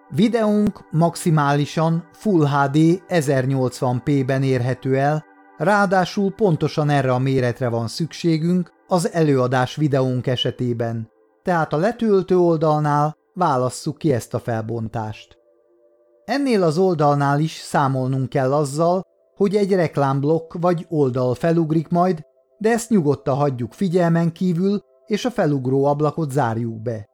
Videónk maximálisan Full HD 1080p-ben érhető el, ráadásul pontosan erre a méretre van szükségünk az előadás videónk esetében, tehát a letöltő oldalnál válasszuk ki ezt a felbontást. Ennél az oldalnál is számolnunk kell azzal, hogy egy reklámblokk vagy oldal felugrik majd, de ezt nyugodtan hagyjuk figyelmen kívül, és a felugró ablakot zárjuk be.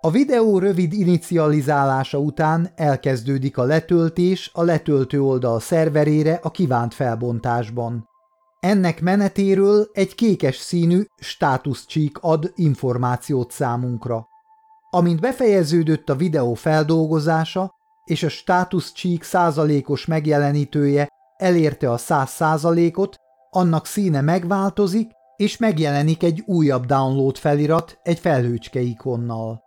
A videó rövid inicializálása után elkezdődik a letöltés a letöltő oldal szerverére a kívánt felbontásban. Ennek menetéről egy kékes színű státuszcsík ad információt számunkra. Amint befejeződött a videó feldolgozása, és a státuszcsík százalékos megjelenítője elérte a száz százalékot, annak színe megváltozik, és megjelenik egy újabb download felirat egy felhőcske ikonnal.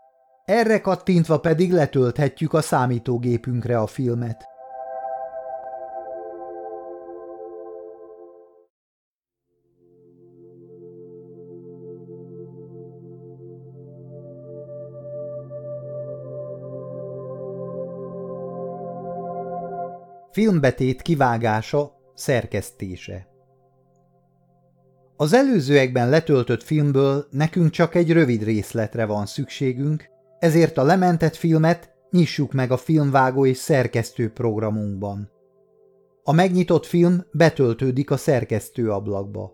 Erre kattintva pedig letölthetjük a számítógépünkre a filmet. Filmbetét kivágása, szerkesztése Az előzőekben letöltött filmből nekünk csak egy rövid részletre van szükségünk, ezért a lementett filmet nyissuk meg a filmvágó és szerkesztő programunkban. A megnyitott film betöltődik a szerkesztő ablakba.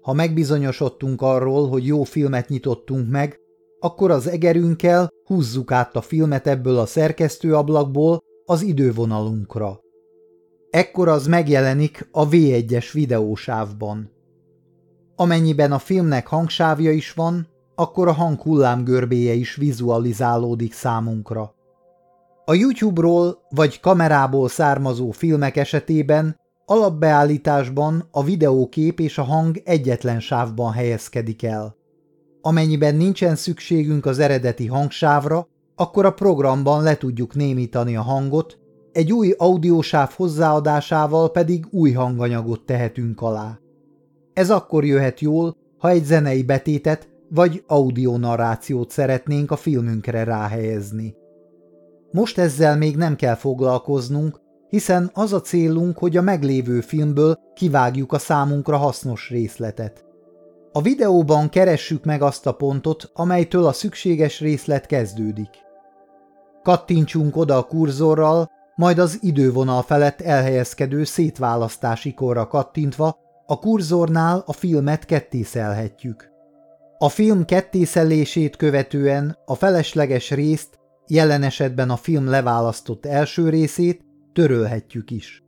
Ha megbizonyosodtunk arról, hogy jó filmet nyitottunk meg, akkor az egerünkkel húzzuk át a filmet ebből a szerkesztő ablakból az idővonalunkra. Ekkor az megjelenik a V1-es videósávban. Amennyiben a filmnek hangsávja is van, akkor a hang hullámgörbéje is vizualizálódik számunkra. A YouTube-ról vagy kamerából származó filmek esetében alapbeállításban a videókép és a hang egyetlen sávban helyezkedik el. Amennyiben nincsen szükségünk az eredeti hangsávra, akkor a programban le tudjuk némítani a hangot, egy új audiósáv hozzáadásával pedig új hanganyagot tehetünk alá. Ez akkor jöhet jól, ha egy zenei betétet vagy audionarrációt szeretnénk a filmünkre ráhelyezni. Most ezzel még nem kell foglalkoznunk, hiszen az a célunk, hogy a meglévő filmből kivágjuk a számunkra hasznos részletet. A videóban keressük meg azt a pontot, amelytől a szükséges részlet kezdődik. Kattintsunk oda a kurzorral, majd az idővonal felett elhelyezkedő szétválasztási korra kattintva a kurzornál a filmet kettészelhetjük. A film kettészelését követően a felesleges részt, jelen esetben a film leválasztott első részét törölhetjük is.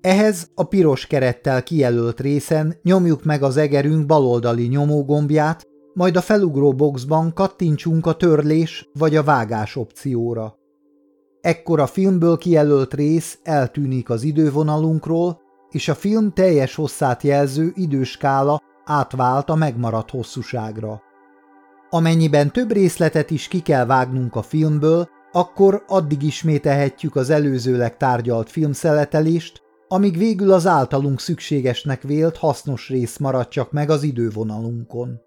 Ehhez a piros kerettel kijelölt részen nyomjuk meg az egerünk baloldali nyomógombját, majd a felugró boxban kattintsunk a törlés vagy a vágás opcióra. Ekkor a filmből kijelölt rész eltűnik az idővonalunkról, és a film teljes hosszát jelző időskála átvált a megmaradt hosszúságra. Amennyiben több részletet is ki kell vágnunk a filmből, akkor addig ismételhetjük az előzőleg tárgyalt filmszeletelést, amíg végül az általunk szükségesnek vélt hasznos rész marad csak meg az idővonalunkon.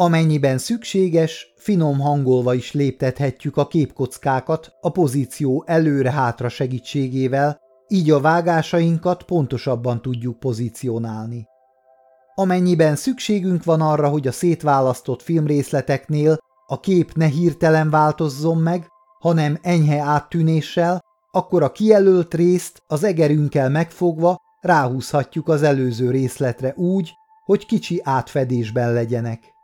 Amennyiben szükséges, finom hangolva is léptethetjük a képkockákat a pozíció előre-hátra segítségével, így a vágásainkat pontosabban tudjuk pozícionálni. Amennyiben szükségünk van arra, hogy a szétválasztott filmrészleteknél a kép ne hirtelen változzon meg, hanem enyhe áttűnéssel, akkor a kijelölt részt az egerünkkel megfogva ráhúzhatjuk az előző részletre úgy, hogy kicsi átfedésben legyenek.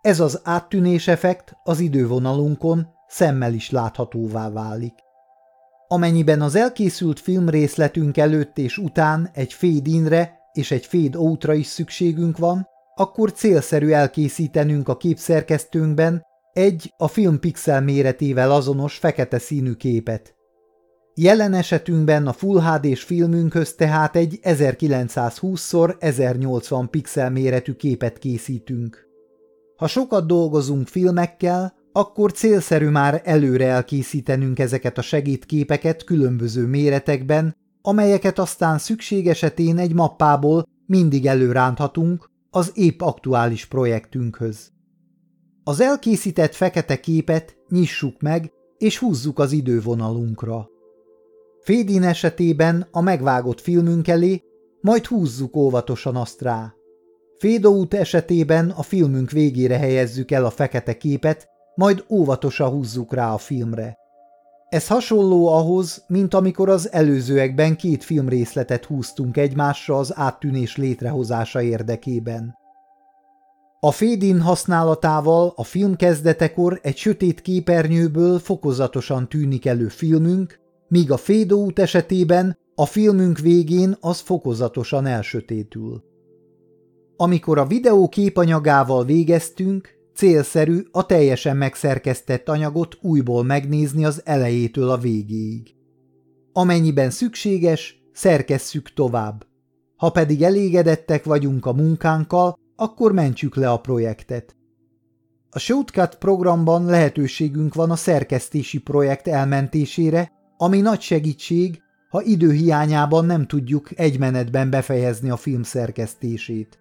Ez az áttűnés effekt az idővonalunkon szemmel is láthatóvá válik. Amennyiben az elkészült filmrészletünk előtt és után egy fade-inre és egy fade-outra is szükségünk van, akkor célszerű elkészítenünk a képszerkesztőnkben egy a film pixel méretével azonos fekete színű képet. Jelen esetünkben a Full HD-s filmünkhöz tehát egy 1920x1080 pixel méretű képet készítünk. Ha sokat dolgozunk filmekkel, akkor célszerű már előre elkészítenünk ezeket a segítképeket különböző méretekben, amelyeket aztán szükség esetén egy mappából mindig előránthatunk az épp aktuális projektünkhöz. Az elkészített fekete képet nyissuk meg, és húzzuk az idővonalunkra. Fédin esetében a megvágott filmünk elé, majd húzzuk óvatosan azt rá. Fédout esetében a filmünk végére helyezzük el a fekete képet, majd óvatosan húzzuk rá a filmre. Ez hasonló ahhoz, mint amikor az előzőekben két filmrészletet húztunk egymásra az áttűnés létrehozása érdekében. A fédin használatával a film kezdetekor egy sötét képernyőből fokozatosan tűnik elő filmünk, míg a fédóút esetében a filmünk végén az fokozatosan elsötétül. Amikor a videó képanyagával végeztünk, célszerű a teljesen megszerkesztett anyagot újból megnézni az elejétől a végéig. Amennyiben szükséges, szerkesszük tovább. Ha pedig elégedettek vagyunk a munkánkkal, akkor mentsük le a projektet. A Shortcut programban lehetőségünk van a szerkesztési projekt elmentésére, ami nagy segítség, ha időhiányában nem tudjuk egy menetben befejezni a film szerkesztését.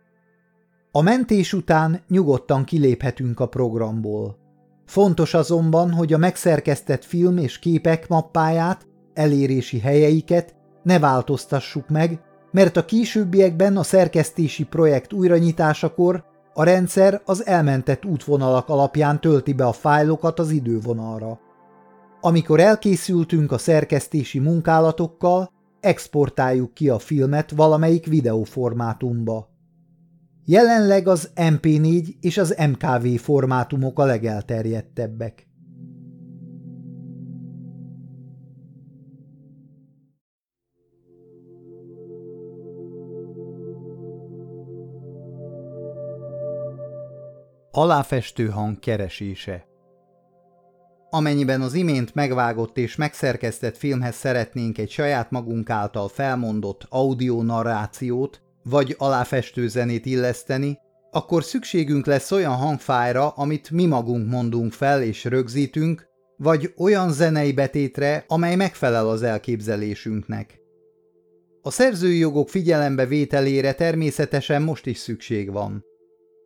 A mentés után nyugodtan kiléphetünk a programból. Fontos azonban, hogy a megszerkesztett film és képek mappáját, elérési helyeiket ne változtassuk meg, mert a későbbiekben a szerkesztési projekt újranyitásakor a rendszer az elmentett útvonalak alapján tölti be a fájlokat az idővonalra. Amikor elkészültünk a szerkesztési munkálatokkal, exportáljuk ki a filmet valamelyik videóformátumba. Jelenleg az MP4 és az MKV formátumok a legelterjedtebbek. Aláfestő hang keresése Amennyiben az imént megvágott és megszerkesztett filmhez szeretnénk egy saját magunk által felmondott audio narrációt, vagy aláfestő zenét illeszteni, akkor szükségünk lesz olyan hangfájra, amit mi magunk mondunk fel és rögzítünk, vagy olyan zenei betétre, amely megfelel az elképzelésünknek. A szerzői jogok figyelembe vételére természetesen most is szükség van.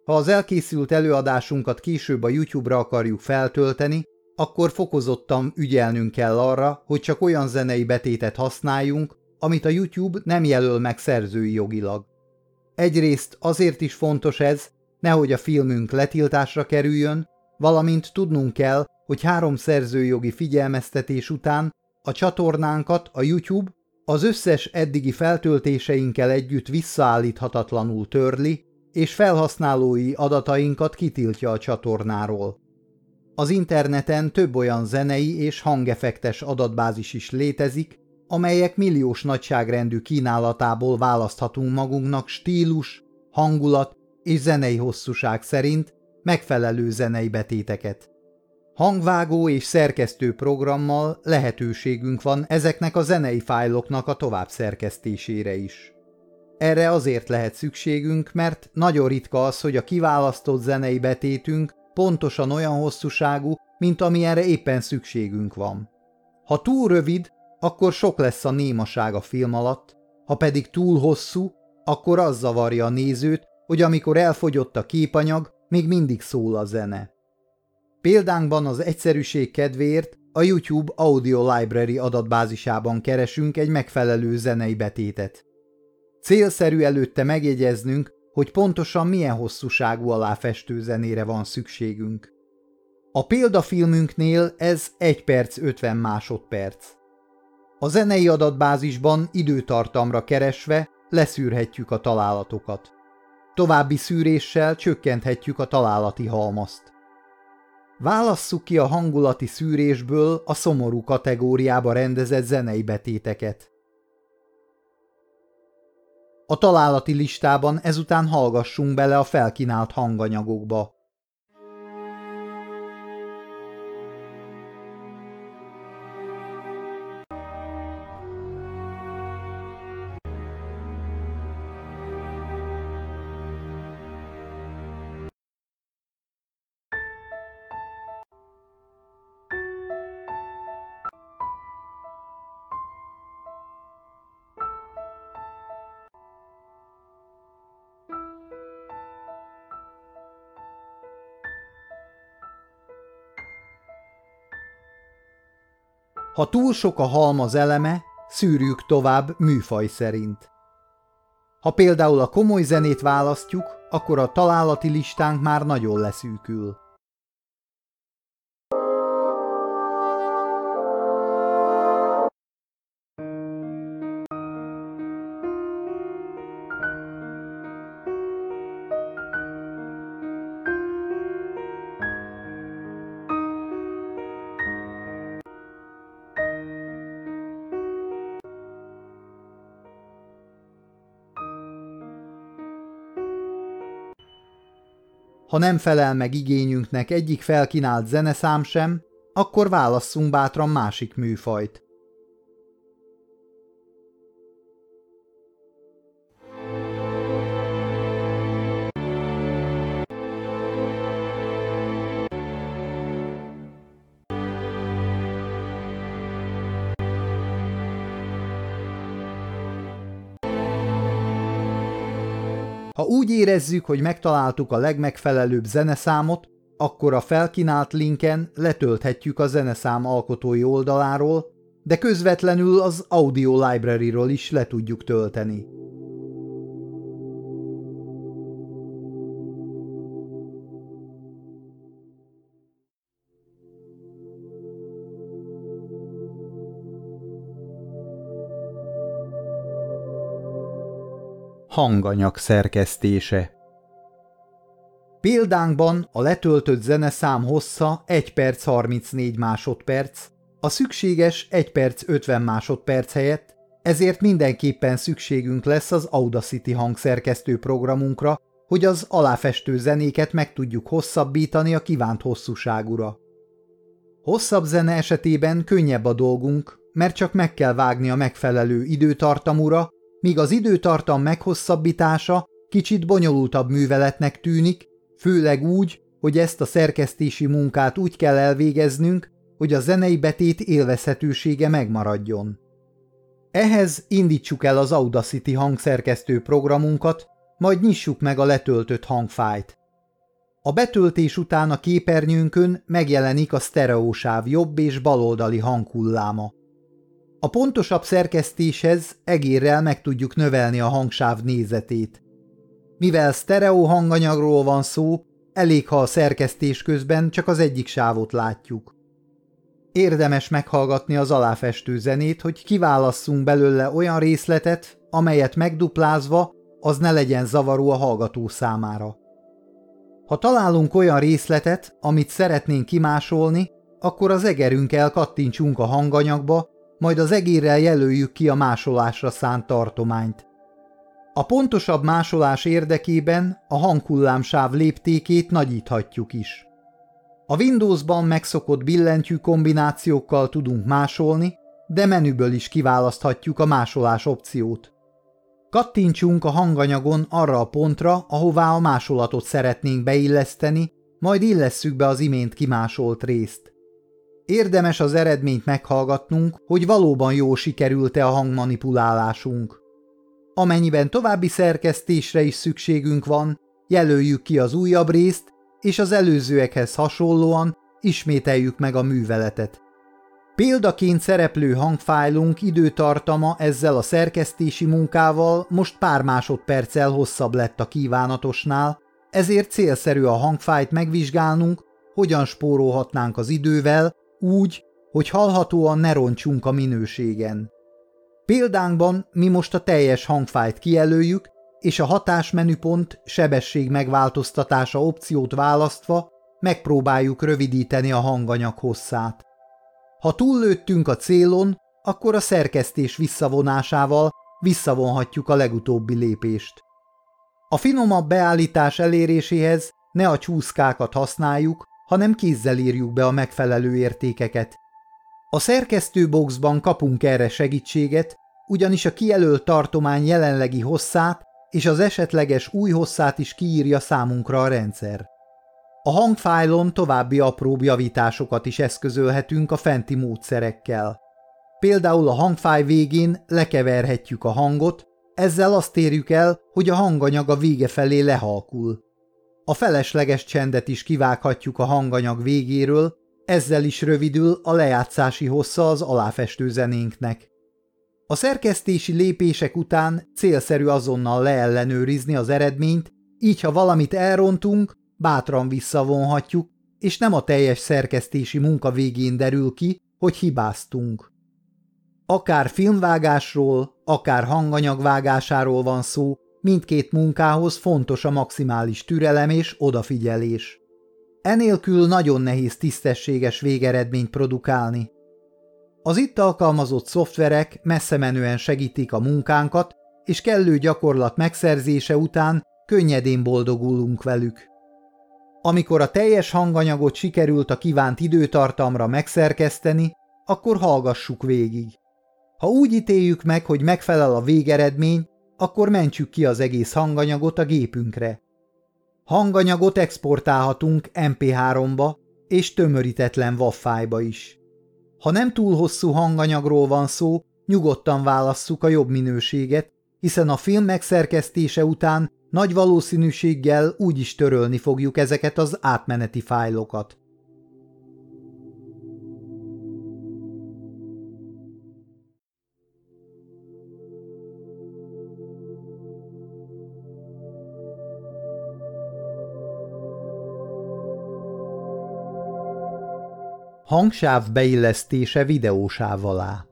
Ha az elkészült előadásunkat később a YouTube-ra akarjuk feltölteni, akkor fokozottan ügyelnünk kell arra, hogy csak olyan zenei betétet használjunk, amit a YouTube nem jelöl meg szerzői jogilag. Egyrészt azért is fontos ez, nehogy a filmünk letiltásra kerüljön, valamint tudnunk kell, hogy három szerzőjogi figyelmeztetés után a csatornánkat a YouTube az összes eddigi feltöltéseinkkel együtt visszaállíthatatlanul törli, és felhasználói adatainkat kitiltja a csatornáról. Az interneten több olyan zenei és hangefektes adatbázis is létezik, amelyek milliós nagyságrendű kínálatából választhatunk magunknak stílus, hangulat és zenei hosszúság szerint megfelelő zenei betéteket. Hangvágó és szerkesztő programmal lehetőségünk van ezeknek a zenei fájloknak a tovább szerkesztésére is. Erre azért lehet szükségünk, mert nagyon ritka az, hogy a kiválasztott zenei betétünk pontosan olyan hosszúságú, mint amilyenre éppen szükségünk van. Ha túl rövid, akkor sok lesz a némaság a film alatt, ha pedig túl hosszú, akkor az zavarja a nézőt, hogy amikor elfogyott a képanyag, még mindig szól a zene. Példánkban az egyszerűség kedvéért a YouTube Audio Library adatbázisában keresünk egy megfelelő zenei betétet. Célszerű előtte megjegyeznünk, hogy pontosan milyen hosszúságú aláfestő zenére van szükségünk. A példafilmünknél ez 1 perc 50 másodperc. A zenei adatbázisban időtartamra keresve leszűrhetjük a találatokat. További szűréssel csökkenthetjük a találati halmazt. Válasszuk ki a hangulati szűrésből a szomorú kategóriába rendezett zenei betéteket. A találati listában ezután hallgassunk bele a felkínált hanganyagokba. Ha túl sok a halmaz eleme, szűrjük tovább műfaj szerint. Ha például a komoly zenét választjuk, akkor a találati listánk már nagyon leszűkül. Ha nem felel meg igényünknek egyik felkínált zeneszám sem, akkor válasszunk bátran másik műfajt. Érezzük, hogy megtaláltuk a legmegfelelőbb zeneszámot, akkor a felkínált linken letölthetjük a zeneszám alkotói oldaláról, de közvetlenül az Audio Library-ról is le tudjuk tölteni. Hanganyag szerkesztése Példánkban a letöltött zeneszám hossza 1 perc 34 másodperc, a szükséges 1 perc 50 másodperc helyett, ezért mindenképpen szükségünk lesz az Audacity hangszerkesztő programunkra, hogy az aláfestő zenéket meg tudjuk hosszabbítani a kívánt hosszúságúra. Hosszabb zene esetében könnyebb a dolgunk, mert csak meg kell vágni a megfelelő időtartamúra, míg az időtartam meghosszabbítása kicsit bonyolultabb műveletnek tűnik, főleg úgy, hogy ezt a szerkesztési munkát úgy kell elvégeznünk, hogy a zenei betét élvezhetősége megmaradjon. Ehhez indítsuk el az Audacity hangszerkesztő programunkat, majd nyissuk meg a letöltött hangfájt. A betöltés után a képernyőnkön megjelenik a sztereósáv jobb és baloldali hanghulláma. A pontosabb szerkesztéshez egérrel meg tudjuk növelni a hangsáv nézetét. Mivel sztereó hanganyagról van szó, elég, ha a szerkesztés közben csak az egyik sávot látjuk. Érdemes meghallgatni az aláfestő zenét, hogy kiválasszunk belőle olyan részletet, amelyet megduplázva az ne legyen zavaró a hallgató számára. Ha találunk olyan részletet, amit szeretnénk kimásolni, akkor az egerünkkel kattintsunk a hanganyagba, majd az egérrel jelöljük ki a másolásra szánt tartományt. A pontosabb másolás érdekében a hanghullámsáv léptékét nagyíthatjuk is. A Windowsban megszokott billentyű kombinációkkal tudunk másolni, de menüből is kiválaszthatjuk a másolás opciót. Kattintsunk a hanganyagon arra a pontra, ahová a másolatot szeretnénk beilleszteni, majd illesszük be az imént kimásolt részt. Érdemes az eredményt meghallgatnunk, hogy valóban jó sikerült-e a hangmanipulálásunk. Amennyiben további szerkesztésre is szükségünk van, jelöljük ki az újabb részt, és az előzőekhez hasonlóan ismételjük meg a műveletet. Példaként szereplő hangfájlunk időtartama ezzel a szerkesztési munkával most pár másodperccel hosszabb lett a kívánatosnál, ezért célszerű a hangfájt megvizsgálnunk, hogyan spórolhatnánk az idővel, úgy, hogy hallhatóan ne roncsunk a minőségen. Példánkban mi most a teljes hangfájt kijelöljük, és a hatásmenüpont sebesség megváltoztatása opciót választva megpróbáljuk rövidíteni a hanganyag hosszát. Ha túllőttünk a célon, akkor a szerkesztés visszavonásával visszavonhatjuk a legutóbbi lépést. A finomabb beállítás eléréséhez ne a csúszkákat használjuk, hanem kézzel írjuk be a megfelelő értékeket. A szerkesztőboxban kapunk erre segítséget, ugyanis a kijelölt tartomány jelenlegi hosszát és az esetleges új hosszát is kiírja számunkra a rendszer. A hangfájlon további apróbb javításokat is eszközölhetünk a fenti módszerekkel. Például a hangfáj végén lekeverhetjük a hangot, ezzel azt érjük el, hogy a hanganyag a vége felé lehalkul. A felesleges csendet is kivághatjuk a hanganyag végéről, ezzel is rövidül a lejátszási hossza az aláfestő zenénknek. A szerkesztési lépések után célszerű azonnal leellenőrizni az eredményt, így ha valamit elrontunk, bátran visszavonhatjuk, és nem a teljes szerkesztési munka végén derül ki, hogy hibáztunk. Akár filmvágásról, akár hanganyagvágásáról van szó, mindkét munkához fontos a maximális türelem és odafigyelés. Enélkül nagyon nehéz tisztességes végeredményt produkálni. Az itt alkalmazott szoftverek messze menően segítik a munkánkat, és kellő gyakorlat megszerzése után könnyedén boldogulunk velük. Amikor a teljes hanganyagot sikerült a kívánt időtartamra megszerkeszteni, akkor hallgassuk végig. Ha úgy ítéljük meg, hogy megfelel a végeredmény, akkor mentsük ki az egész hanganyagot a gépünkre. Hanganyagot exportálhatunk MP3-ba és tömörítetlen waffájba is. Ha nem túl hosszú hanganyagról van szó, nyugodtan válasszuk a jobb minőséget, hiszen a film megszerkesztése után nagy valószínűséggel úgy is törölni fogjuk ezeket az átmeneti fájlokat. Hangsáv beillesztése videósáv alá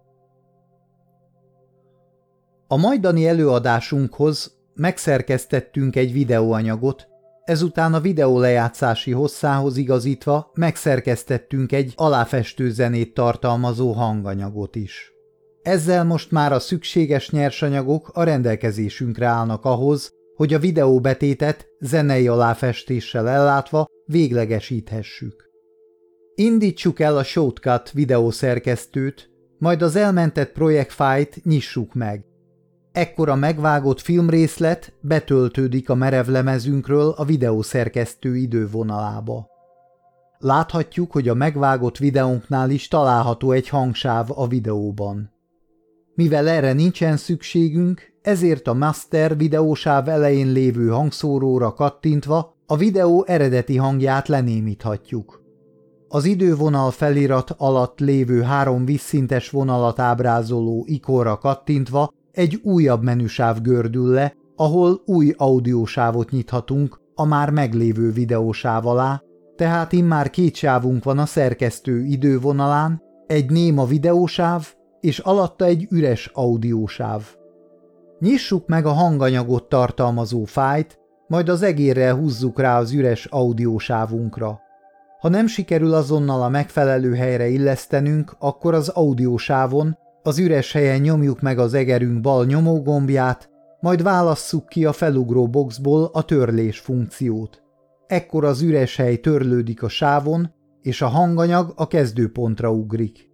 A majdani előadásunkhoz megszerkesztettünk egy videóanyagot, ezután a videó lejátszási hosszához igazítva megszerkesztettünk egy aláfestő zenét tartalmazó hanganyagot is. Ezzel most már a szükséges nyersanyagok a rendelkezésünkre állnak ahhoz, hogy a videóbetétet zenei aláfestéssel ellátva véglegesíthessük. Indítsuk el a Shotcut videószerkesztőt, majd az elmentett projektfájt nyissuk meg. Ekkor a megvágott filmrészlet betöltődik a merevlemezünkről a videószerkesztő idővonalába. Láthatjuk, hogy a megvágott videónknál is található egy hangsáv a videóban. Mivel erre nincsen szükségünk, ezért a master videósáv elején lévő hangszóróra kattintva a videó eredeti hangját lenémíthatjuk. Az idővonal felirat alatt lévő három visszintes vonalat ábrázoló ikonra kattintva egy újabb menüsáv gördül le, ahol új audiósávot nyithatunk a már meglévő videósáv alá, tehát immár két sávunk van a szerkesztő idővonalán, egy néma videósáv és alatta egy üres audiósáv. Nyissuk meg a hanganyagot tartalmazó fájt, majd az egérrel húzzuk rá az üres audiósávunkra. Ha nem sikerül azonnal a megfelelő helyre illesztenünk, akkor az audiósávon, az üres helyen nyomjuk meg az egerünk bal nyomógombját, majd válasszuk ki a felugró boxból a törlés funkciót. Ekkor az üres hely törlődik a sávon, és a hanganyag a kezdőpontra ugrik.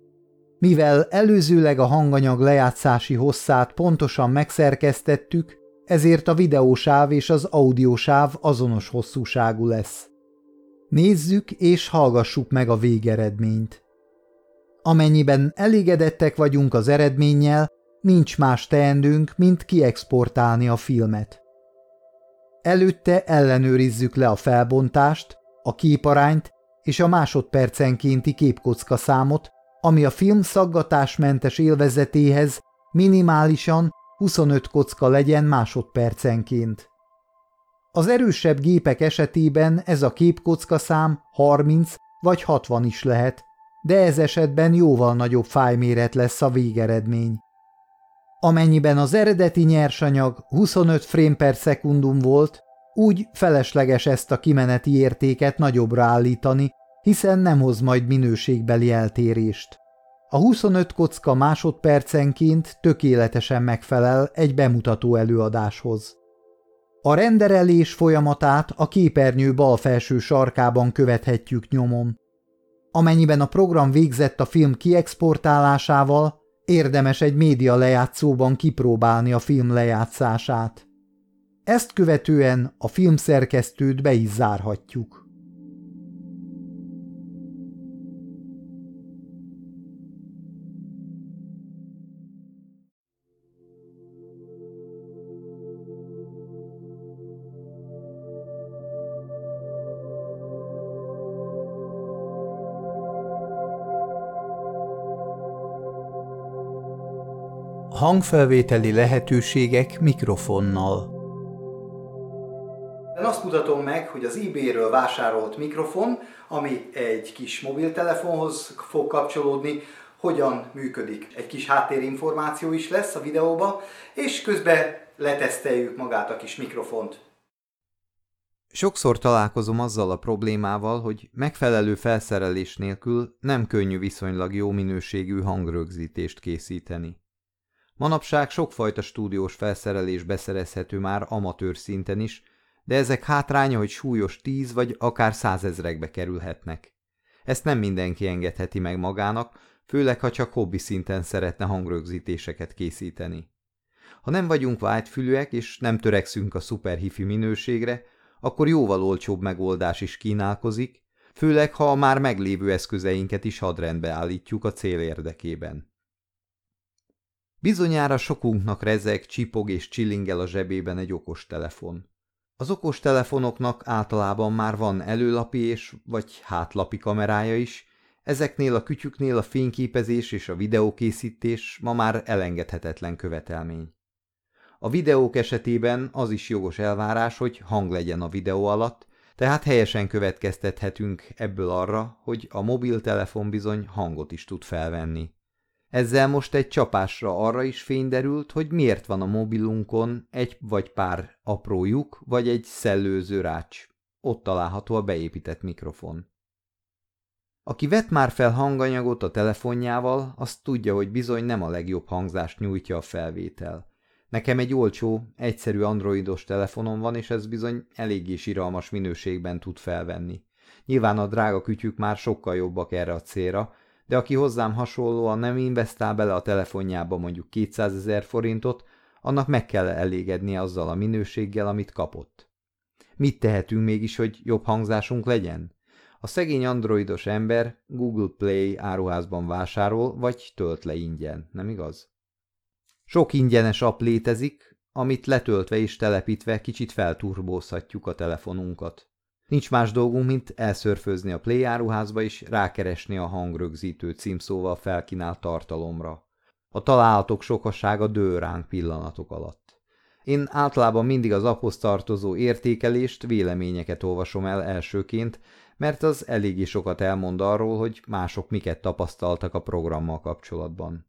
Mivel előzőleg a hanganyag lejátszási hosszát pontosan megszerkesztettük, ezért a videósáv és az audiósáv azonos hosszúságú lesz. Nézzük és hallgassuk meg a végeredményt. Amennyiben elégedettek vagyunk az eredménnyel, nincs más teendőnk, mint kiexportálni a filmet. Előtte ellenőrizzük le a felbontást, a képarányt és a másodpercenkénti képkocka számot, ami a film szaggatásmentes élvezetéhez minimálisan 25 kocka legyen másodpercenként. Az erősebb gépek esetében ez a képkocka szám 30 vagy 60 is lehet, de ez esetben jóval nagyobb fájméret lesz a végeredmény. Amennyiben az eredeti nyersanyag 25 frame per szekundum volt, úgy felesleges ezt a kimeneti értéket nagyobbra állítani, hiszen nem hoz majd minőségbeli eltérést. A 25 kocka másodpercenként tökéletesen megfelel egy bemutató előadáshoz. A renderelés folyamatát a képernyő bal felső sarkában követhetjük nyomon. Amennyiben a program végzett a film kiexportálásával, érdemes egy média lejátszóban kipróbálni a film lejátszását. Ezt követően a filmszerkesztőt be is zárhatjuk. Hangfelvételi lehetőségek mikrofonnal én azt mutatom meg, hogy az eBay-ről vásárolt mikrofon, ami egy kis mobiltelefonhoz fog kapcsolódni, hogyan működik. Egy kis háttérinformáció is lesz a videóba, és közben leteszteljük magát a kis mikrofont. Sokszor találkozom azzal a problémával, hogy megfelelő felszerelés nélkül nem könnyű viszonylag jó minőségű hangrögzítést készíteni. Manapság sokfajta stúdiós felszerelés beszerezhető már amatőr szinten is, de ezek hátránya, hogy súlyos tíz vagy akár százezrekbe kerülhetnek. Ezt nem mindenki engedheti meg magának, főleg ha csak hobbi szinten szeretne hangrögzítéseket készíteni. Ha nem vagyunk vágyfülűek és nem törekszünk a szuperhifi minőségre, akkor jóval olcsóbb megoldás is kínálkozik, főleg ha a már meglévő eszközeinket is hadrendbe állítjuk a cél érdekében. Bizonyára sokunknak rezeg, csipog és csillingel a zsebében egy okos telefon. Az okos telefonoknak általában már van előlapi és vagy hátlapi kamerája is, ezeknél a kütyüknél a fényképezés és a videókészítés ma már elengedhetetlen követelmény. A videók esetében az is jogos elvárás, hogy hang legyen a videó alatt, tehát helyesen következtethetünk ebből arra, hogy a mobiltelefon bizony hangot is tud felvenni. Ezzel most egy csapásra arra is fény derült, hogy miért van a mobilunkon egy vagy pár apró lyuk, vagy egy szellőző rács. Ott található a beépített mikrofon. Aki vett már fel hanganyagot a telefonjával, azt tudja, hogy bizony nem a legjobb hangzást nyújtja a felvétel. Nekem egy olcsó, egyszerű androidos telefonom van, és ez bizony eléggé siralmas minőségben tud felvenni. Nyilván a drága kütyük már sokkal jobbak erre a célra, de aki hozzám hasonlóan nem investál bele a telefonjába mondjuk 200 ezer forintot, annak meg kell elégednie azzal a minőséggel, amit kapott. Mit tehetünk mégis, hogy jobb hangzásunk legyen? A szegény androidos ember Google Play áruházban vásárol, vagy tölt le ingyen, nem igaz? Sok ingyenes app létezik, amit letöltve és telepítve kicsit felturbózhatjuk a telefonunkat. Nincs más dolgunk, mint elszörfőzni a Play áruházba és rákeresni a hangrögzítő címszóval felkínált tartalomra. A találatok sokasága dől ránk pillanatok alatt. Én általában mindig az aphoz tartozó értékelést, véleményeket olvasom el elsőként, mert az eléggé sokat elmond arról, hogy mások miket tapasztaltak a programmal kapcsolatban.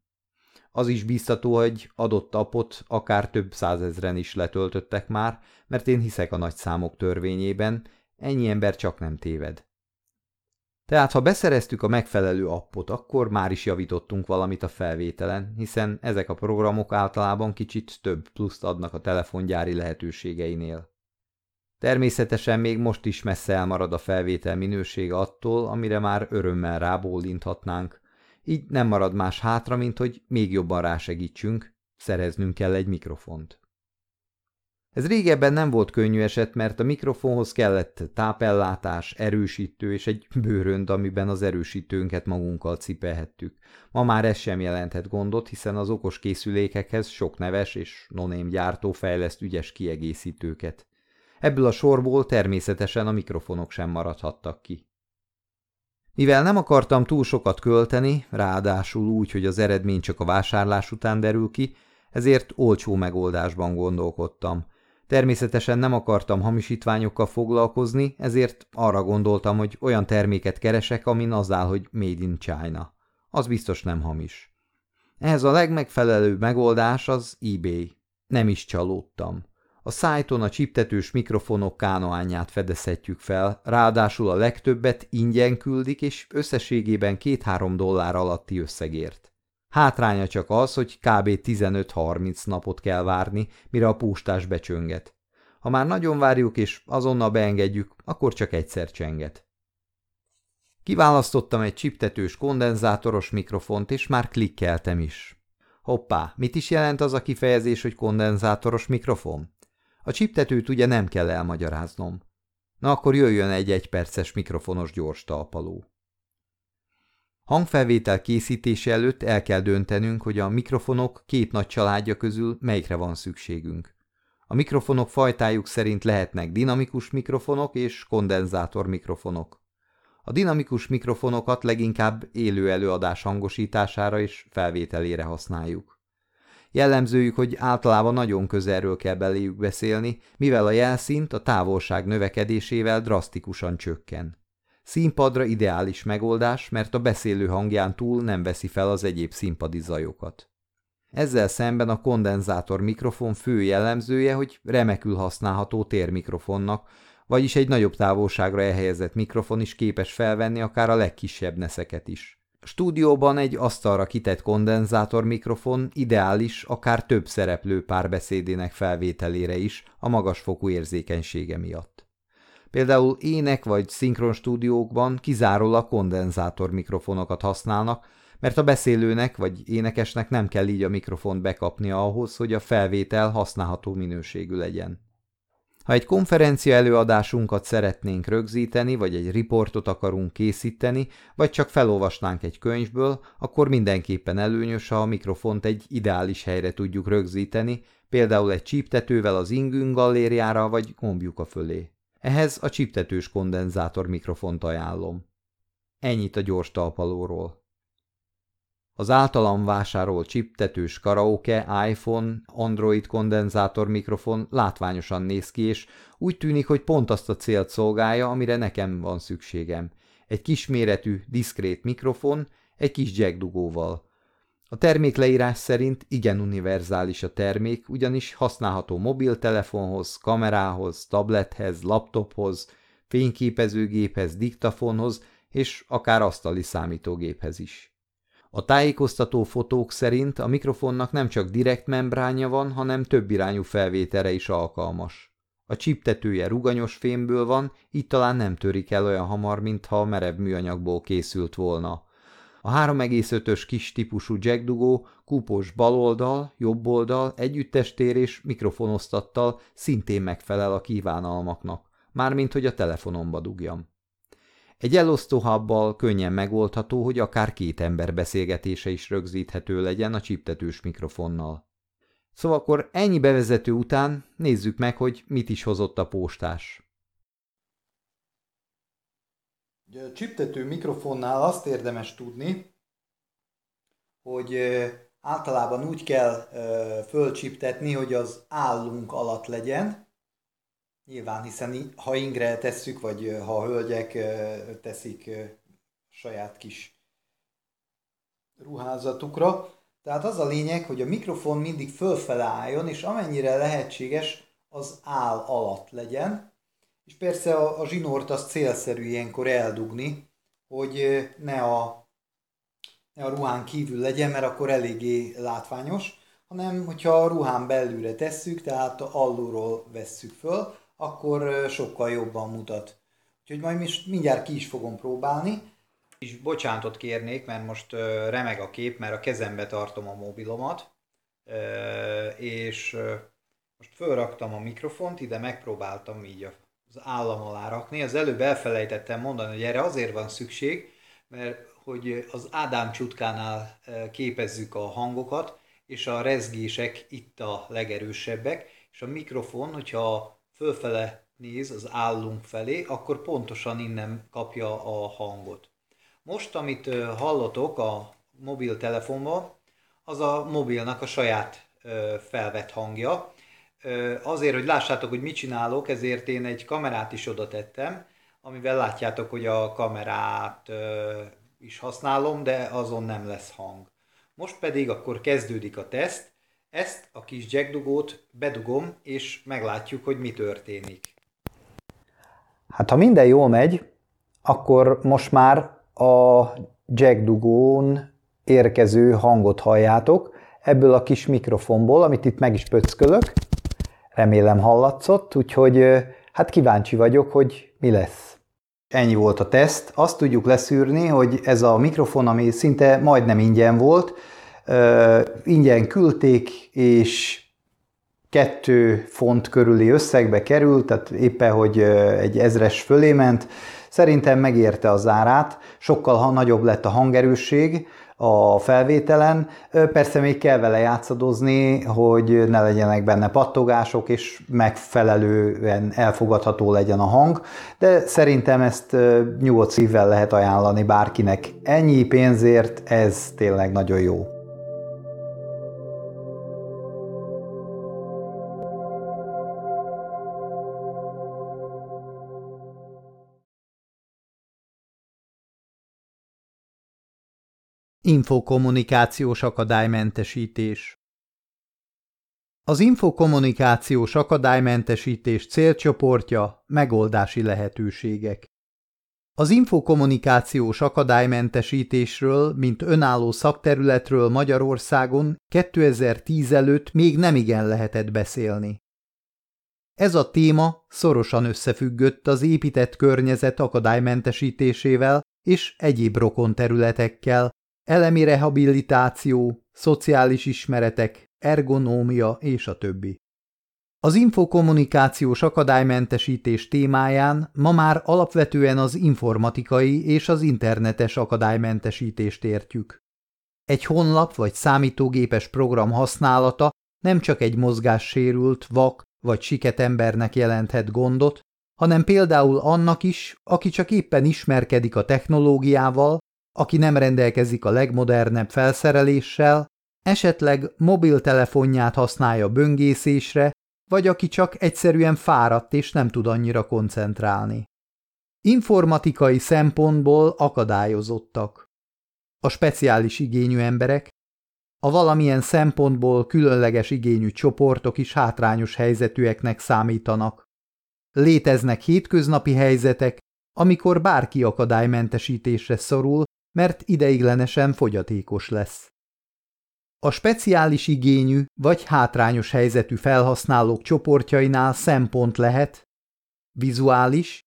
Az is biztató, hogy adott apot akár több százezren is letöltöttek már, mert én hiszek a nagy számok törvényében, Ennyi ember csak nem téved. Tehát ha beszereztük a megfelelő appot, akkor már is javítottunk valamit a felvételen, hiszen ezek a programok általában kicsit több pluszt adnak a telefongyári lehetőségeinél. Természetesen még most is messze elmarad a felvétel minősége attól, amire már örömmel rábólinthatnánk, így nem marad más hátra, mint hogy még jobban rásegítsünk, szereznünk kell egy mikrofont. Ez régebben nem volt könnyű eset, mert a mikrofonhoz kellett tápellátás, erősítő és egy bőrönd, amiben az erősítőnket magunkkal cipelhettük. Ma már ez sem jelenthet gondot, hiszen az okos készülékekhez sok neves és noném gyártó fejleszt ügyes kiegészítőket. Ebből a sorból természetesen a mikrofonok sem maradhattak ki. Mivel nem akartam túl sokat költeni, ráadásul úgy, hogy az eredmény csak a vásárlás után derül ki, ezért olcsó megoldásban gondolkodtam – Természetesen nem akartam hamisítványokkal foglalkozni, ezért arra gondoltam, hogy olyan terméket keresek, amin az áll, hogy Made in China. Az biztos nem hamis. Ehhez a legmegfelelőbb megoldás az eBay. Nem is csalódtam. A szájton a csiptetős mikrofonok kánoányát fedezhetjük fel, ráadásul a legtöbbet ingyen küldik, és összességében 2-3 dollár alatti összegért. Hátránya csak az, hogy kb. 15-30 napot kell várni, mire a postás becsönget. Ha már nagyon várjuk és azonnal beengedjük, akkor csak egyszer csenget. Kiválasztottam egy csiptetős kondenzátoros mikrofont, és már klikkeltem is. Hoppá, mit is jelent az a kifejezés, hogy kondenzátoros mikrofon? A csiptetőt ugye nem kell elmagyaráznom. Na akkor jöjjön egy egyperces mikrofonos gyors talpaló. Hangfelvétel készítése előtt el kell döntenünk, hogy a mikrofonok két nagy családja közül melyikre van szükségünk. A mikrofonok fajtájuk szerint lehetnek dinamikus mikrofonok és kondenzátor mikrofonok. A dinamikus mikrofonokat leginkább élő előadás hangosítására és felvételére használjuk. Jellemzőjük, hogy általában nagyon közelről kell beléjük beszélni, mivel a jelszint a távolság növekedésével drasztikusan csökken. Színpadra ideális megoldás, mert a beszélő hangján túl nem veszi fel az egyéb színpadi zajokat. Ezzel szemben a kondenzátor mikrofon fő jellemzője, hogy remekül használható térmikrofonnak, vagyis egy nagyobb távolságra elhelyezett mikrofon is képes felvenni akár a legkisebb neszeket is. A stúdióban egy asztalra kitett kondenzátor mikrofon ideális akár több szereplő párbeszédének felvételére is a magasfokú érzékenysége miatt. Például ének vagy szinkron stúdiókban kizárólag kondenzátor mikrofonokat használnak, mert a beszélőnek vagy énekesnek nem kell így a mikrofont bekapnia ahhoz, hogy a felvétel használható minőségű legyen. Ha egy konferencia előadásunkat szeretnénk rögzíteni, vagy egy riportot akarunk készíteni, vagy csak felolvasnánk egy könyvből, akkor mindenképpen előnyös, ha a mikrofont egy ideális helyre tudjuk rögzíteni, például egy csíptetővel az ingünk gallériára, vagy gombjuka fölé. Ehhez a csíptetős kondenzátor mikrofont ajánlom. Ennyit a gyors talpalóról. Az általam vásárolt chiptetős karaoke, iPhone, Android kondenzátor mikrofon látványosan néz ki, és úgy tűnik, hogy pont azt a célt szolgálja, amire nekem van szükségem. Egy kisméretű, diszkrét mikrofon, egy kis jack dugóval. A termék leírás szerint igen univerzális a termék, ugyanis használható mobiltelefonhoz, kamerához, tablethez, laptophoz, fényképezőgéphez, diktafonhoz és akár asztali számítógéphez is. A tájékoztató fotók szerint a mikrofonnak nem csak direkt membránja van, hanem több irányú felvételre is alkalmas. A csiptetője ruganyos fémből van, így talán nem törik el olyan hamar, mintha merev műanyagból készült volna. A 3,5-ös kis típusú jackdugó kúpos baloldal, jobboldal, együttestér és mikrofonosztattal szintén megfelel a kívánalmaknak, mármint hogy a telefonomba dugjam. Egy elosztóhabbal könnyen megoldható, hogy akár két ember beszélgetése is rögzíthető legyen a csiptetős mikrofonnal. Szóval akkor ennyi bevezető után nézzük meg, hogy mit is hozott a postás. A csiptető mikrofonnál azt érdemes tudni, hogy általában úgy kell fölcsiptetni, hogy az állunk alatt legyen, Nyilván, hiszen ha ingre tesszük, vagy ha a hölgyek teszik saját kis ruházatukra. Tehát az a lényeg, hogy a mikrofon mindig fölfele álljon, és amennyire lehetséges, az áll alatt legyen. És persze a, a zsinort az célszerű ilyenkor eldugni, hogy ne a, ne a ruhán kívül legyen, mert akkor eléggé látványos, hanem hogyha a ruhán belülre tesszük, tehát alulról vesszük föl, akkor sokkal jobban mutat. Úgyhogy majd mindjárt ki is fogom próbálni. És bocsánatot kérnék, mert most remeg a kép, mert a kezembe tartom a mobilomat, és most fölraktam a mikrofont, ide megpróbáltam így az állam alá rakni. Az előbb elfelejtettem mondani, hogy erre azért van szükség, mert hogy az Ádám csutkánál képezzük a hangokat, és a rezgések itt a legerősebbek, és a mikrofon, hogyha fölfele néz az állunk felé, akkor pontosan innen kapja a hangot. Most, amit hallotok a mobiltelefonban, az a mobilnak a saját felvett hangja. Azért, hogy lássátok, hogy mit csinálok, ezért én egy kamerát is oda tettem, amivel látjátok, hogy a kamerát is használom, de azon nem lesz hang. Most pedig akkor kezdődik a teszt, ezt a kis jackdugót bedugom, és meglátjuk, hogy mi történik. Hát ha minden jól megy, akkor most már a jackdugón érkező hangot halljátok ebből a kis mikrofonból, amit itt meg is pöckölök. Remélem hallatszott, úgyhogy hát kíváncsi vagyok, hogy mi lesz. Ennyi volt a teszt. Azt tudjuk leszűrni, hogy ez a mikrofon, ami szinte majdnem ingyen volt, ingyen küldték, és kettő font körüli összegbe került, tehát éppen, hogy egy ezres fölé ment. Szerintem megérte az árát, sokkal nagyobb lett a hangerősség, a felvételen. Persze még kell vele játszadozni, hogy ne legyenek benne pattogások, és megfelelően elfogadható legyen a hang, de szerintem ezt nyugodt szívvel lehet ajánlani bárkinek. Ennyi pénzért ez tényleg nagyon jó. Infokommunikációs akadálymentesítés Az infokommunikációs akadálymentesítés célcsoportja megoldási lehetőségek. Az infokommunikációs akadálymentesítésről, mint önálló szakterületről Magyarországon 2010 előtt még nem igen lehetett beszélni. Ez a téma szorosan összefüggött az épített környezet akadálymentesítésével és egyéb rokon területekkel, elemi rehabilitáció, szociális ismeretek, ergonómia és a többi. Az infokommunikációs akadálymentesítés témáján ma már alapvetően az informatikai és az internetes akadálymentesítést értjük. Egy honlap vagy számítógépes program használata nem csak egy mozgássérült, vak vagy siket embernek jelenthet gondot, hanem például annak is, aki csak éppen ismerkedik a technológiával, aki nem rendelkezik a legmodernebb felszereléssel, esetleg mobiltelefonját használja böngészésre, vagy aki csak egyszerűen fáradt és nem tud annyira koncentrálni. Informatikai szempontból akadályozottak. A speciális igényű emberek, a valamilyen szempontból különleges igényű csoportok is hátrányos helyzetűeknek számítanak. Léteznek hétköznapi helyzetek, amikor bárki akadálymentesítésre szorul, mert ideiglenesen fogyatékos lesz. A speciális igényű vagy hátrányos helyzetű felhasználók csoportjainál szempont lehet. Vizuális,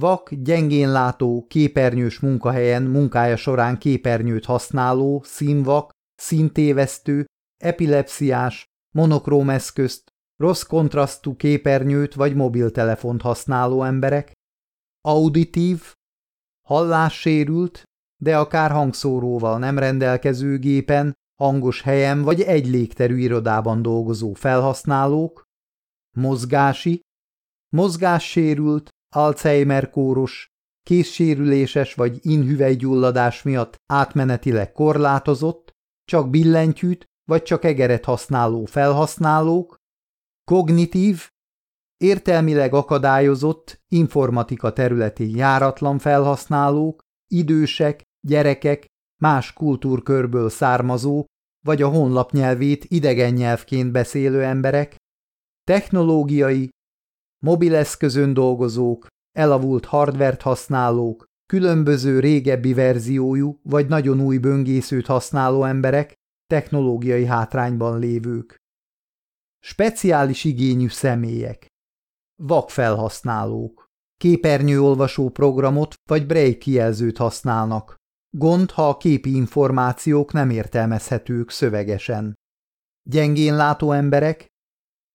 vak, gyengén látó, képernyős munkahelyen munkája során képernyőt használó, színvak, színtévesztő, epilepsziás, monokróm eszközt, rossz kontrasztú képernyőt vagy mobiltelefont használó emberek, auditív, hallássérült, de akár hangszóróval nem rendelkező gépen, hangos helyen vagy egy légterű irodában dolgozó felhasználók, mozgási, mozgássérült, Alzheimer-kóros, készsérüléses vagy inhüvelygyulladás miatt átmenetileg korlátozott, csak billentyűt vagy csak egeret használó felhasználók, kognitív, értelmileg akadályozott, informatika területén járatlan felhasználók, idősek, gyerekek, más kultúrkörből származó, vagy a honlap nyelvét idegen nyelvként beszélő emberek, technológiai, mobileszközön dolgozók, elavult hardvert használók, különböző régebbi verziójú vagy nagyon új böngészőt használó emberek, technológiai hátrányban lévők. Speciális igényű személyek. Vakfelhasználók. Képernyőolvasó programot vagy break kijelzőt használnak. Gond, ha a képi információk nem értelmezhetők szövegesen. Gyengén látó emberek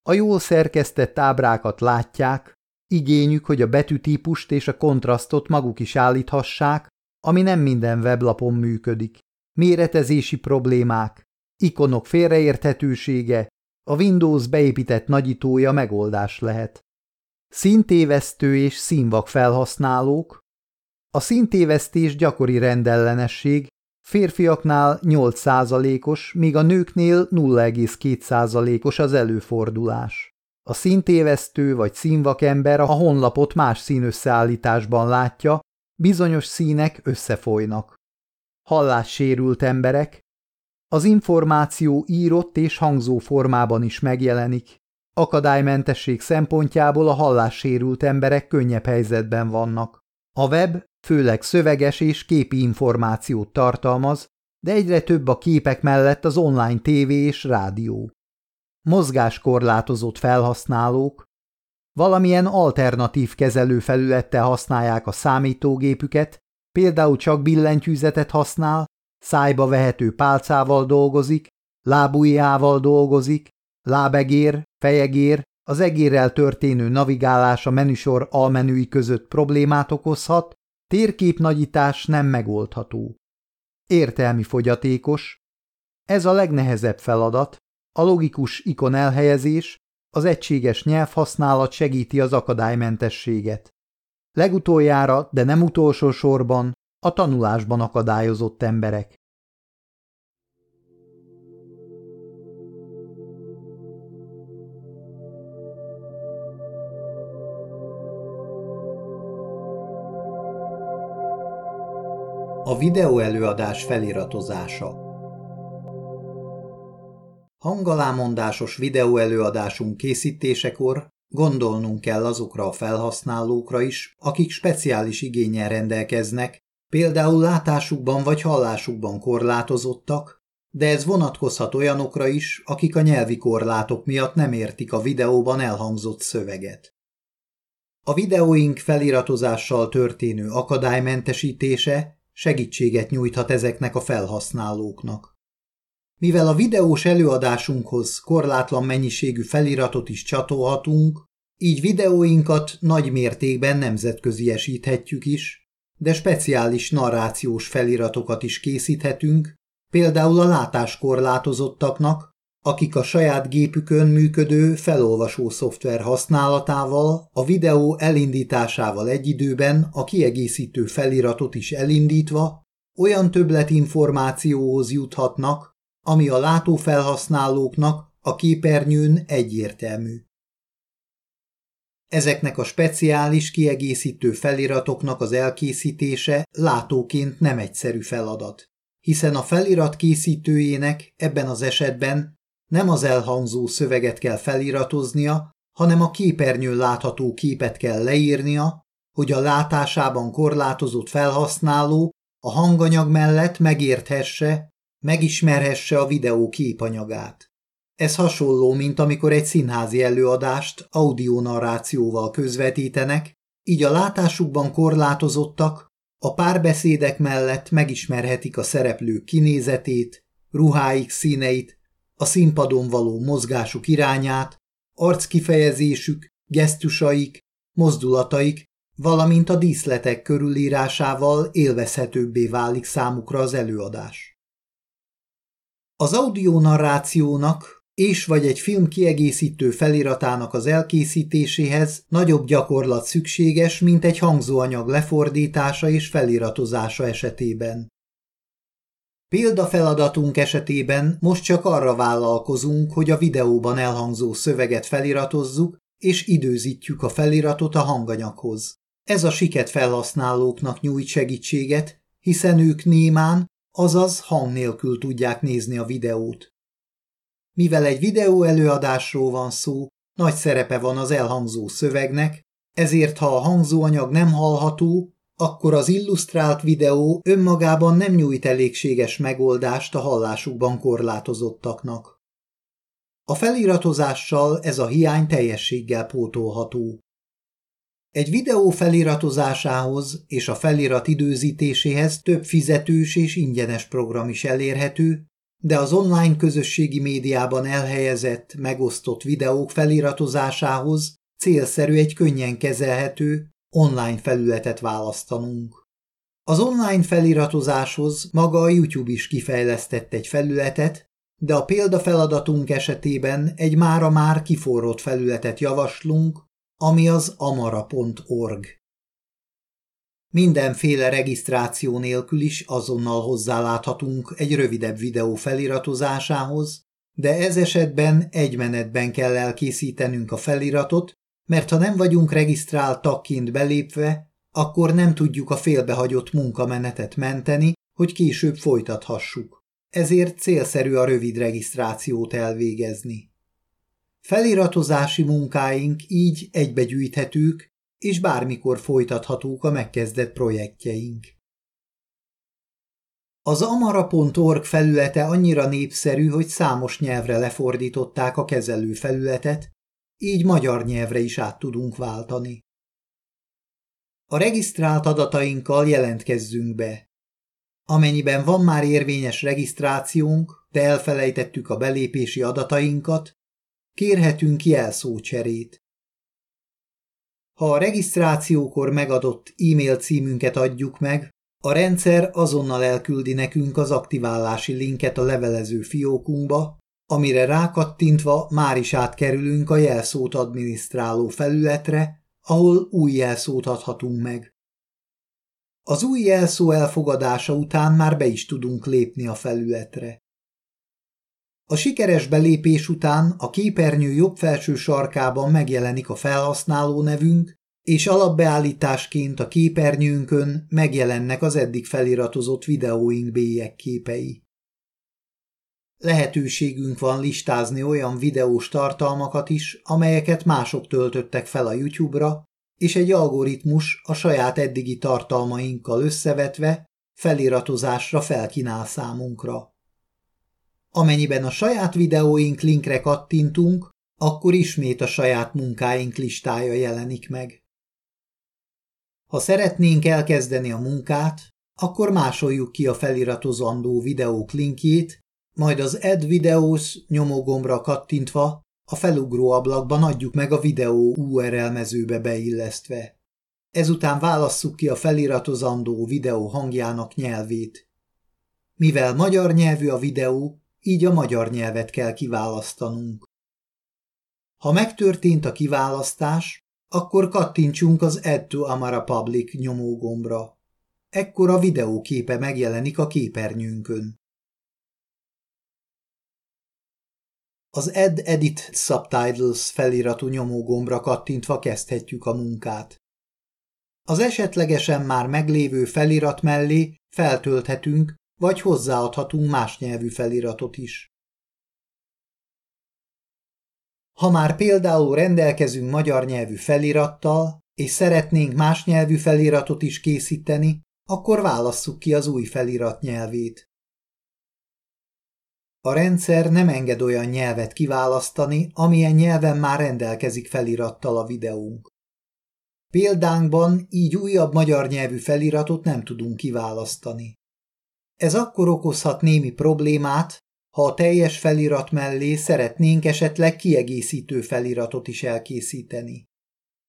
a jól szerkesztett ábrákat látják, igényük, hogy a betűtípust és a kontrasztot maguk is állíthassák, ami nem minden weblapon működik. Méretezési problémák, ikonok félreérthetősége, a Windows beépített nagyítója megoldás lehet. Szintévesztő és színvak felhasználók. A szintévesztés gyakori rendellenesség, férfiaknál 8%-os, míg a nőknél 0,2%-os az előfordulás. A szintévesztő vagy színvakember a honlapot más színösszeállításban látja, bizonyos színek összefolynak. Hallássérült emberek, Az információ írott és hangzó formában is megjelenik. Akadálymentesség szempontjából a hallássérült emberek könnyebb helyzetben vannak. A web főleg szöveges és képi információt tartalmaz, de egyre több a képek mellett az online tévé és rádió. Mozgáskorlátozott felhasználók valamilyen alternatív kezelőfelülettel használják a számítógépüket, például csak billentyűzetet használ, szájba vehető pálcával dolgozik, lábujjával dolgozik, lábegér, fejegér, az egérrel történő navigálás a menüsor almenüi között problémát okozhat, térképnagyítás nem megoldható. Értelmi fogyatékos. Ez a legnehezebb feladat, a logikus ikon elhelyezés, az egységes nyelvhasználat segíti az akadálymentességet. Legutoljára, de nem utolsó sorban, a tanulásban akadályozott emberek. A videó előadás feliratozása Hangalámondásos videóelőadásunk készítésekor gondolnunk kell azokra a felhasználókra is, akik speciális igényel rendelkeznek, például látásukban vagy hallásukban korlátozottak, de ez vonatkozhat olyanokra is, akik a nyelvi korlátok miatt nem értik a videóban elhangzott szöveget. A videóink feliratozással történő akadálymentesítése segítséget nyújthat ezeknek a felhasználóknak. Mivel a videós előadásunkhoz korlátlan mennyiségű feliratot is csatolhatunk, így videóinkat nagy mértékben nemzetköziesíthetjük is, de speciális narrációs feliratokat is készíthetünk, például a látáskorlátozottaknak, akik a saját gépükön működő felolvasó szoftver használatával, a videó elindításával egy időben a kiegészítő feliratot is elindítva olyan többletinformációhoz juthatnak, ami a látófelhasználóknak a képernyőn egyértelmű. Ezeknek a speciális kiegészítő feliratoknak az elkészítése látóként nem egyszerű feladat, hiszen a felirat készítőjének ebben az esetben nem az elhangzó szöveget kell feliratoznia, hanem a képernyőn látható képet kell leírnia, hogy a látásában korlátozott felhasználó a hanganyag mellett megérthesse, megismerhesse a videó képanyagát. Ez hasonló, mint amikor egy színházi előadást audionarrációval közvetítenek, így a látásukban korlátozottak, a párbeszédek mellett megismerhetik a szereplők kinézetét, ruháik színeit, a színpadon való mozgásuk irányát, arckifejezésük, gesztusaik, mozdulataik, valamint a díszletek körülírásával élvezhetőbbé válik számukra az előadás. Az audionarrációnak és vagy egy film kiegészítő feliratának az elkészítéséhez nagyobb gyakorlat szükséges, mint egy hangzóanyag lefordítása és feliratozása esetében. Példafeladatunk esetében most csak arra vállalkozunk, hogy a videóban elhangzó szöveget feliratozzuk, és időzítjük a feliratot a hanganyaghoz. Ez a siket felhasználóknak nyújt segítséget, hiszen ők némán, azaz hang nélkül tudják nézni a videót. Mivel egy videó előadásról van szó, nagy szerepe van az elhangzó szövegnek, ezért ha a hangzóanyag nem hallható, akkor az illusztrált videó önmagában nem nyújt elégséges megoldást a hallásukban korlátozottaknak. A feliratozással ez a hiány teljességgel pótolható. Egy videó feliratozásához és a felirat időzítéséhez több fizetős és ingyenes program is elérhető, de az online közösségi médiában elhelyezett, megosztott videók feliratozásához célszerű egy könnyen kezelhető, online felületet választanunk. Az online feliratozáshoz maga a YouTube is kifejlesztett egy felületet, de a példafeladatunk esetében egy mára már kiforrott felületet javaslunk, ami az amara.org. Mindenféle regisztráció nélkül is azonnal hozzáláthatunk egy rövidebb videó feliratozásához, de ez esetben egy menetben kell elkészítenünk a feliratot, mert ha nem vagyunk regisztrált tagként belépve, akkor nem tudjuk a félbehagyott munkamenetet menteni, hogy később folytathassuk. ezért célszerű a rövid regisztrációt elvégezni. Feliratozási munkáink így egybegyűjthetők, és bármikor folytathatók a megkezdett projektjeink. Az amara.org felülete annyira népszerű, hogy számos nyelvre lefordították a kezelő felületet, így magyar nyelvre is át tudunk váltani. A regisztrált adatainkkal jelentkezzünk be. Amennyiben van már érvényes regisztrációnk, de elfelejtettük a belépési adatainkat, kérhetünk jelszócserét. Ha a regisztrációkor megadott e-mail címünket adjuk meg, a rendszer azonnal elküldi nekünk az aktiválási linket a levelező fiókunkba, amire rákattintva már is átkerülünk a jelszót adminisztráló felületre, ahol új jelszót adhatunk meg. Az új jelszó elfogadása után már be is tudunk lépni a felületre. A sikeres belépés után a képernyő jobb felső sarkában megjelenik a felhasználó nevünk, és alapbeállításként a képernyőnkön megjelennek az eddig feliratozott videóink képei. Lehetőségünk van listázni olyan videós tartalmakat is, amelyeket mások töltöttek fel a YouTube-ra, és egy algoritmus a saját eddigi tartalmainkkal összevetve feliratozásra felkínál számunkra. Amennyiben a saját videóink linkre kattintunk, akkor ismét a saját munkáink listája jelenik meg. Ha szeretnénk elkezdeni a munkát, akkor másoljuk ki a feliratozandó videók linkjét, majd az Add Videos nyomógombra kattintva a felugró ablakban adjuk meg a videó URL mezőbe beillesztve. Ezután válasszuk ki a feliratozandó videó hangjának nyelvét. Mivel magyar nyelvű a videó, így a magyar nyelvet kell kiválasztanunk. Ha megtörtént a kiválasztás, akkor kattintsunk az Add to Amara Public nyomógombra. Ekkor a videóképe megjelenik a képernyőnkön. Az Add Edit Subtitles feliratú nyomógombra kattintva kezdhetjük a munkát. Az esetlegesen már meglévő felirat mellé feltölthetünk, vagy hozzáadhatunk más nyelvű feliratot is. Ha már például rendelkezünk magyar nyelvű felirattal, és szeretnénk más nyelvű feliratot is készíteni, akkor válasszuk ki az új felirat nyelvét. A rendszer nem enged olyan nyelvet kiválasztani, amilyen nyelven már rendelkezik felirattal a videónk. Példánkban így újabb magyar nyelvű feliratot nem tudunk kiválasztani. Ez akkor okozhat némi problémát, ha a teljes felirat mellé szeretnénk esetleg kiegészítő feliratot is elkészíteni.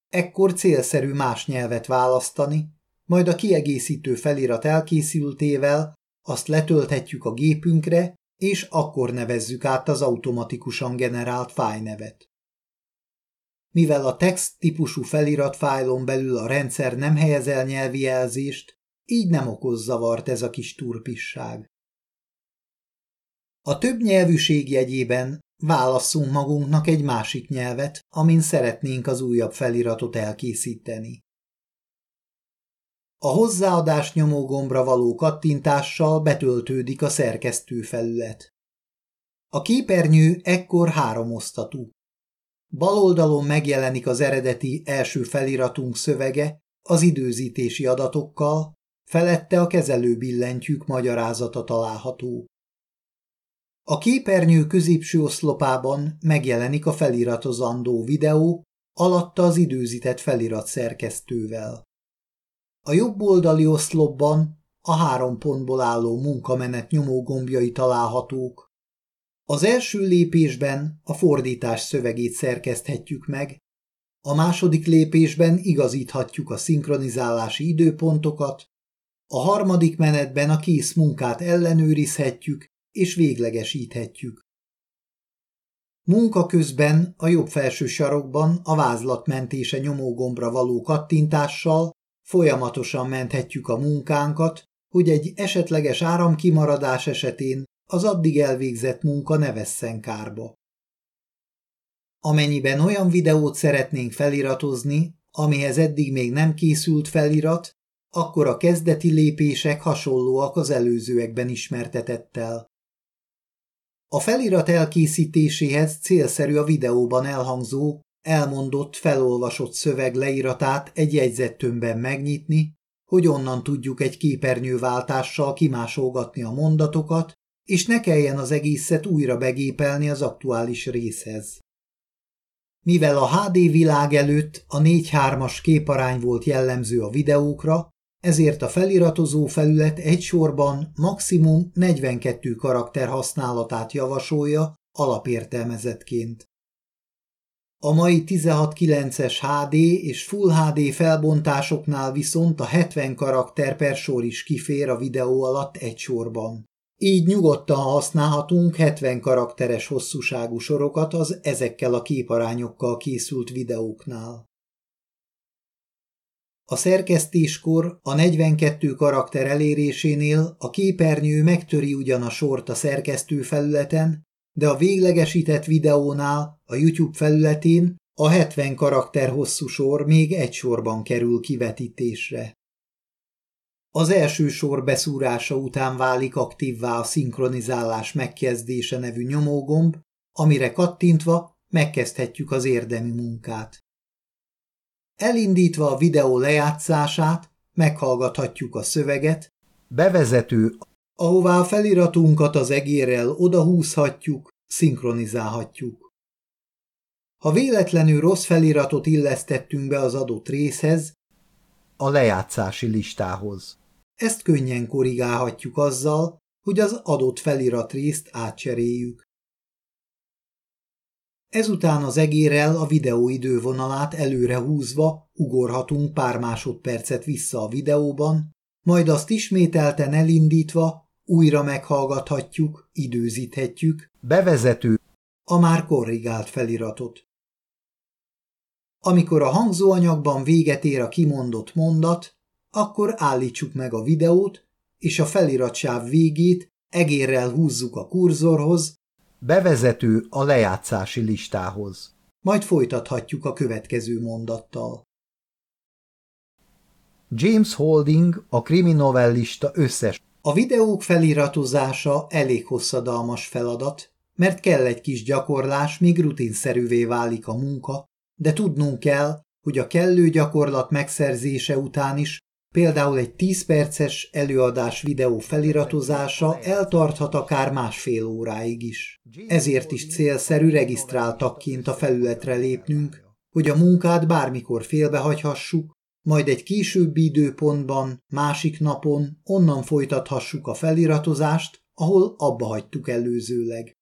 Ekkor célszerű más nyelvet választani, majd a kiegészítő felirat elkészültével azt letölthetjük a gépünkre, és akkor nevezzük át az automatikusan generált fájnevet. Mivel a text típusú felirat fájlon belül a rendszer nem helyez el nyelvi jelzést, így nem okoz zavart ez a kis turpisság. A több nyelvűség jegyében válasszunk magunknak egy másik nyelvet, amin szeretnénk az újabb feliratot elkészíteni. A hozzáadás nyomógombra való kattintással betöltődik a szerkesztő felület. A képernyő ekkor háromosztatú. Bal oldalon megjelenik az eredeti első feliratunk szövege az időzítési adatokkal, felette a kezelő billentyűk magyarázata található. A képernyő középső oszlopában megjelenik a feliratozandó videó, alatta az időzített felirat szerkesztővel. A jobb oldali oszlopban a három pontból álló munkamenet nyomógombjai találhatók. Az első lépésben a fordítás szövegét szerkeszthetjük meg, a második lépésben igazíthatjuk a szinkronizálási időpontokat, a harmadik menetben a kész munkát ellenőrizhetjük és véglegesíthetjük. Munka közben a jobb felső sarokban a vázlat mentése nyomógombra való kattintással Folyamatosan menthetjük a munkánkat, hogy egy esetleges áramkimaradás esetén az addig elvégzett munka ne vesszen kárba. Amennyiben olyan videót szeretnénk feliratozni, amihez eddig még nem készült felirat, akkor a kezdeti lépések hasonlóak az előzőekben ismertetettel. A felirat elkészítéséhez célszerű a videóban elhangzó, elmondott, felolvasott szöveg leíratát egy jegyzettömbben megnyitni, hogy onnan tudjuk egy képernyőváltással kimásolgatni a mondatokat, és ne kelljen az egészet újra begépelni az aktuális részhez. Mivel a HD világ előtt a 4-3-as képarány volt jellemző a videókra, ezért a feliratozó felület egy sorban maximum 42 karakter használatát javasolja alapértelmezetként. A mai 16.9-es HD és Full HD felbontásoknál viszont a 70 karakter per sor is kifér a videó alatt egy sorban. Így nyugodtan használhatunk 70 karakteres hosszúságú sorokat az ezekkel a képarányokkal készült videóknál. A szerkesztéskor a 42 karakter elérésénél a képernyő megtöri ugyan a sort a szerkesztő felületen, de a véglegesített videónál a YouTube felületén a 70 karakter hosszú sor még egy sorban kerül kivetítésre. Az első sor beszúrása után válik aktívvá a szinkronizálás megkezdése nevű nyomógomb, amire kattintva megkezdhetjük az érdemi munkát. Elindítva a videó lejátszását, meghallgathatjuk a szöveget, bevezető, ahová a feliratunkat az egérrel odahúzhatjuk, szinkronizálhatjuk. Ha véletlenül rossz feliratot illesztettünk be az adott részhez, a lejátszási listához. Ezt könnyen korrigálhatjuk azzal, hogy az adott felirat részt átcseréljük. Ezután az egérrel a videó idővonalát előre húzva ugorhatunk pár másodpercet vissza a videóban, majd azt ismételten elindítva újra meghallgathatjuk, időzíthetjük, bevezető a már korrigált feliratot. Amikor a hangzóanyagban véget ér a kimondott mondat, akkor állítsuk meg a videót, és a feliratsáv végét egérrel húzzuk a kurzorhoz, bevezető a lejátszási listához. Majd folytathatjuk a következő mondattal. James Holding, a kriminovellista összes. A videók feliratozása elég hosszadalmas feladat, mert kell egy kis gyakorlás, míg rutinszerűvé válik a munka, de tudnunk kell, hogy a kellő gyakorlat megszerzése után is Például egy 10 perces előadás videó feliratozása eltarthat akár másfél óráig is. Ezért is célszerű regisztráltakként a felületre lépnünk, hogy a munkát bármikor félbehagyhassuk, majd egy későbbi időpontban, másik napon onnan folytathassuk a feliratozást, ahol abba hagytuk előzőleg.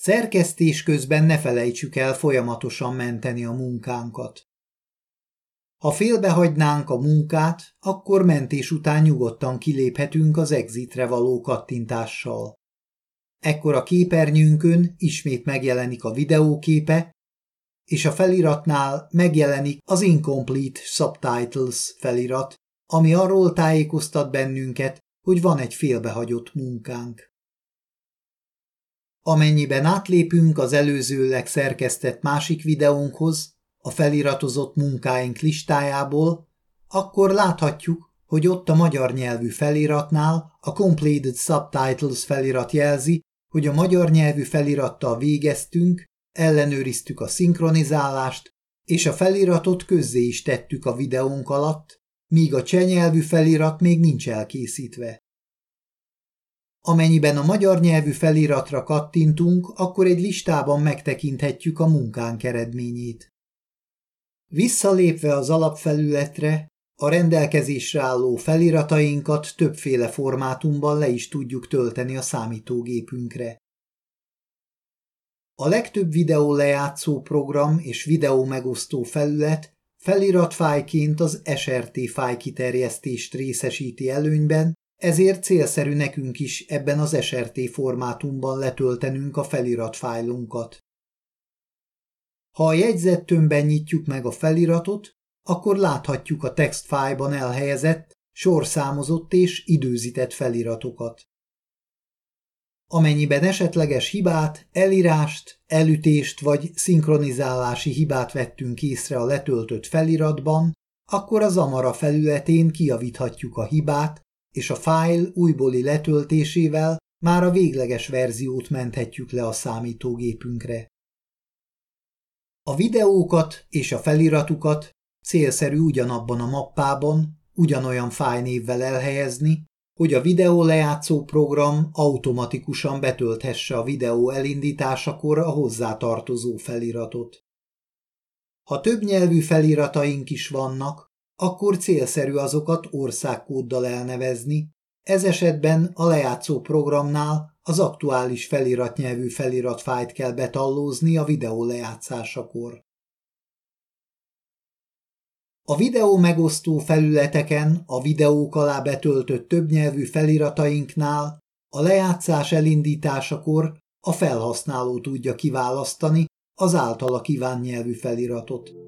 Szerkesztés közben ne felejtsük el folyamatosan menteni a munkánkat. Ha félbehagynánk a munkát, akkor mentés után nyugodtan kiléphetünk az exitre való kattintással. Ekkor a képernyőnkön ismét megjelenik a videóképe, és a feliratnál megjelenik az Incomplete Subtitles felirat, ami arról tájékoztat bennünket, hogy van egy félbehagyott munkánk. Amennyiben átlépünk az előzőleg szerkesztett másik videónkhoz, a feliratozott munkáink listájából, akkor láthatjuk, hogy ott a magyar nyelvű feliratnál a Completed Subtitles felirat jelzi, hogy a magyar nyelvű felirattal végeztünk, ellenőriztük a szinkronizálást, és a feliratot közzé is tettük a videónk alatt, míg a cseh nyelvű felirat még nincs elkészítve. Amennyiben a magyar nyelvű feliratra kattintunk, akkor egy listában megtekinthetjük a munkánk eredményét. Visszalépve az alapfelületre, a rendelkezésre álló feliratainkat többféle formátumban le is tudjuk tölteni a számítógépünkre. A legtöbb videó lejátszó program és videó megosztó felület feliratfájként az SRT fáj kiterjesztést részesíti előnyben, ezért célszerű nekünk is ebben az SRT formátumban letöltenünk a feliratfájlunkat. Ha a jegyzettömbben nyitjuk meg a feliratot, akkor láthatjuk a textfájban elhelyezett, sorszámozott és időzített feliratokat. Amennyiben esetleges hibát, elírást, elütést vagy szinkronizálási hibát vettünk észre a letöltött feliratban, akkor az Amara felületén kiavíthatjuk a hibát, és a fájl újbóli letöltésével már a végleges verziót menthetjük le a számítógépünkre. A videókat és a feliratukat célszerű ugyanabban a mappában, ugyanolyan fájnévvel elhelyezni, hogy a videó lejátszó program automatikusan betölthesse a videó elindításakor a hozzátartozó feliratot. Ha több nyelvű felirataink is vannak, akkor célszerű azokat országkóddal elnevezni, ez esetben a lejátszó programnál az aktuális feliratnyelvű feliratfájt kell betallózni a videó lejátszásakor. A videó megosztó felületeken a videók alá betöltött többnyelvű feliratainknál a lejátszás elindításakor a felhasználó tudja kiválasztani az általa kívánt nyelvű feliratot.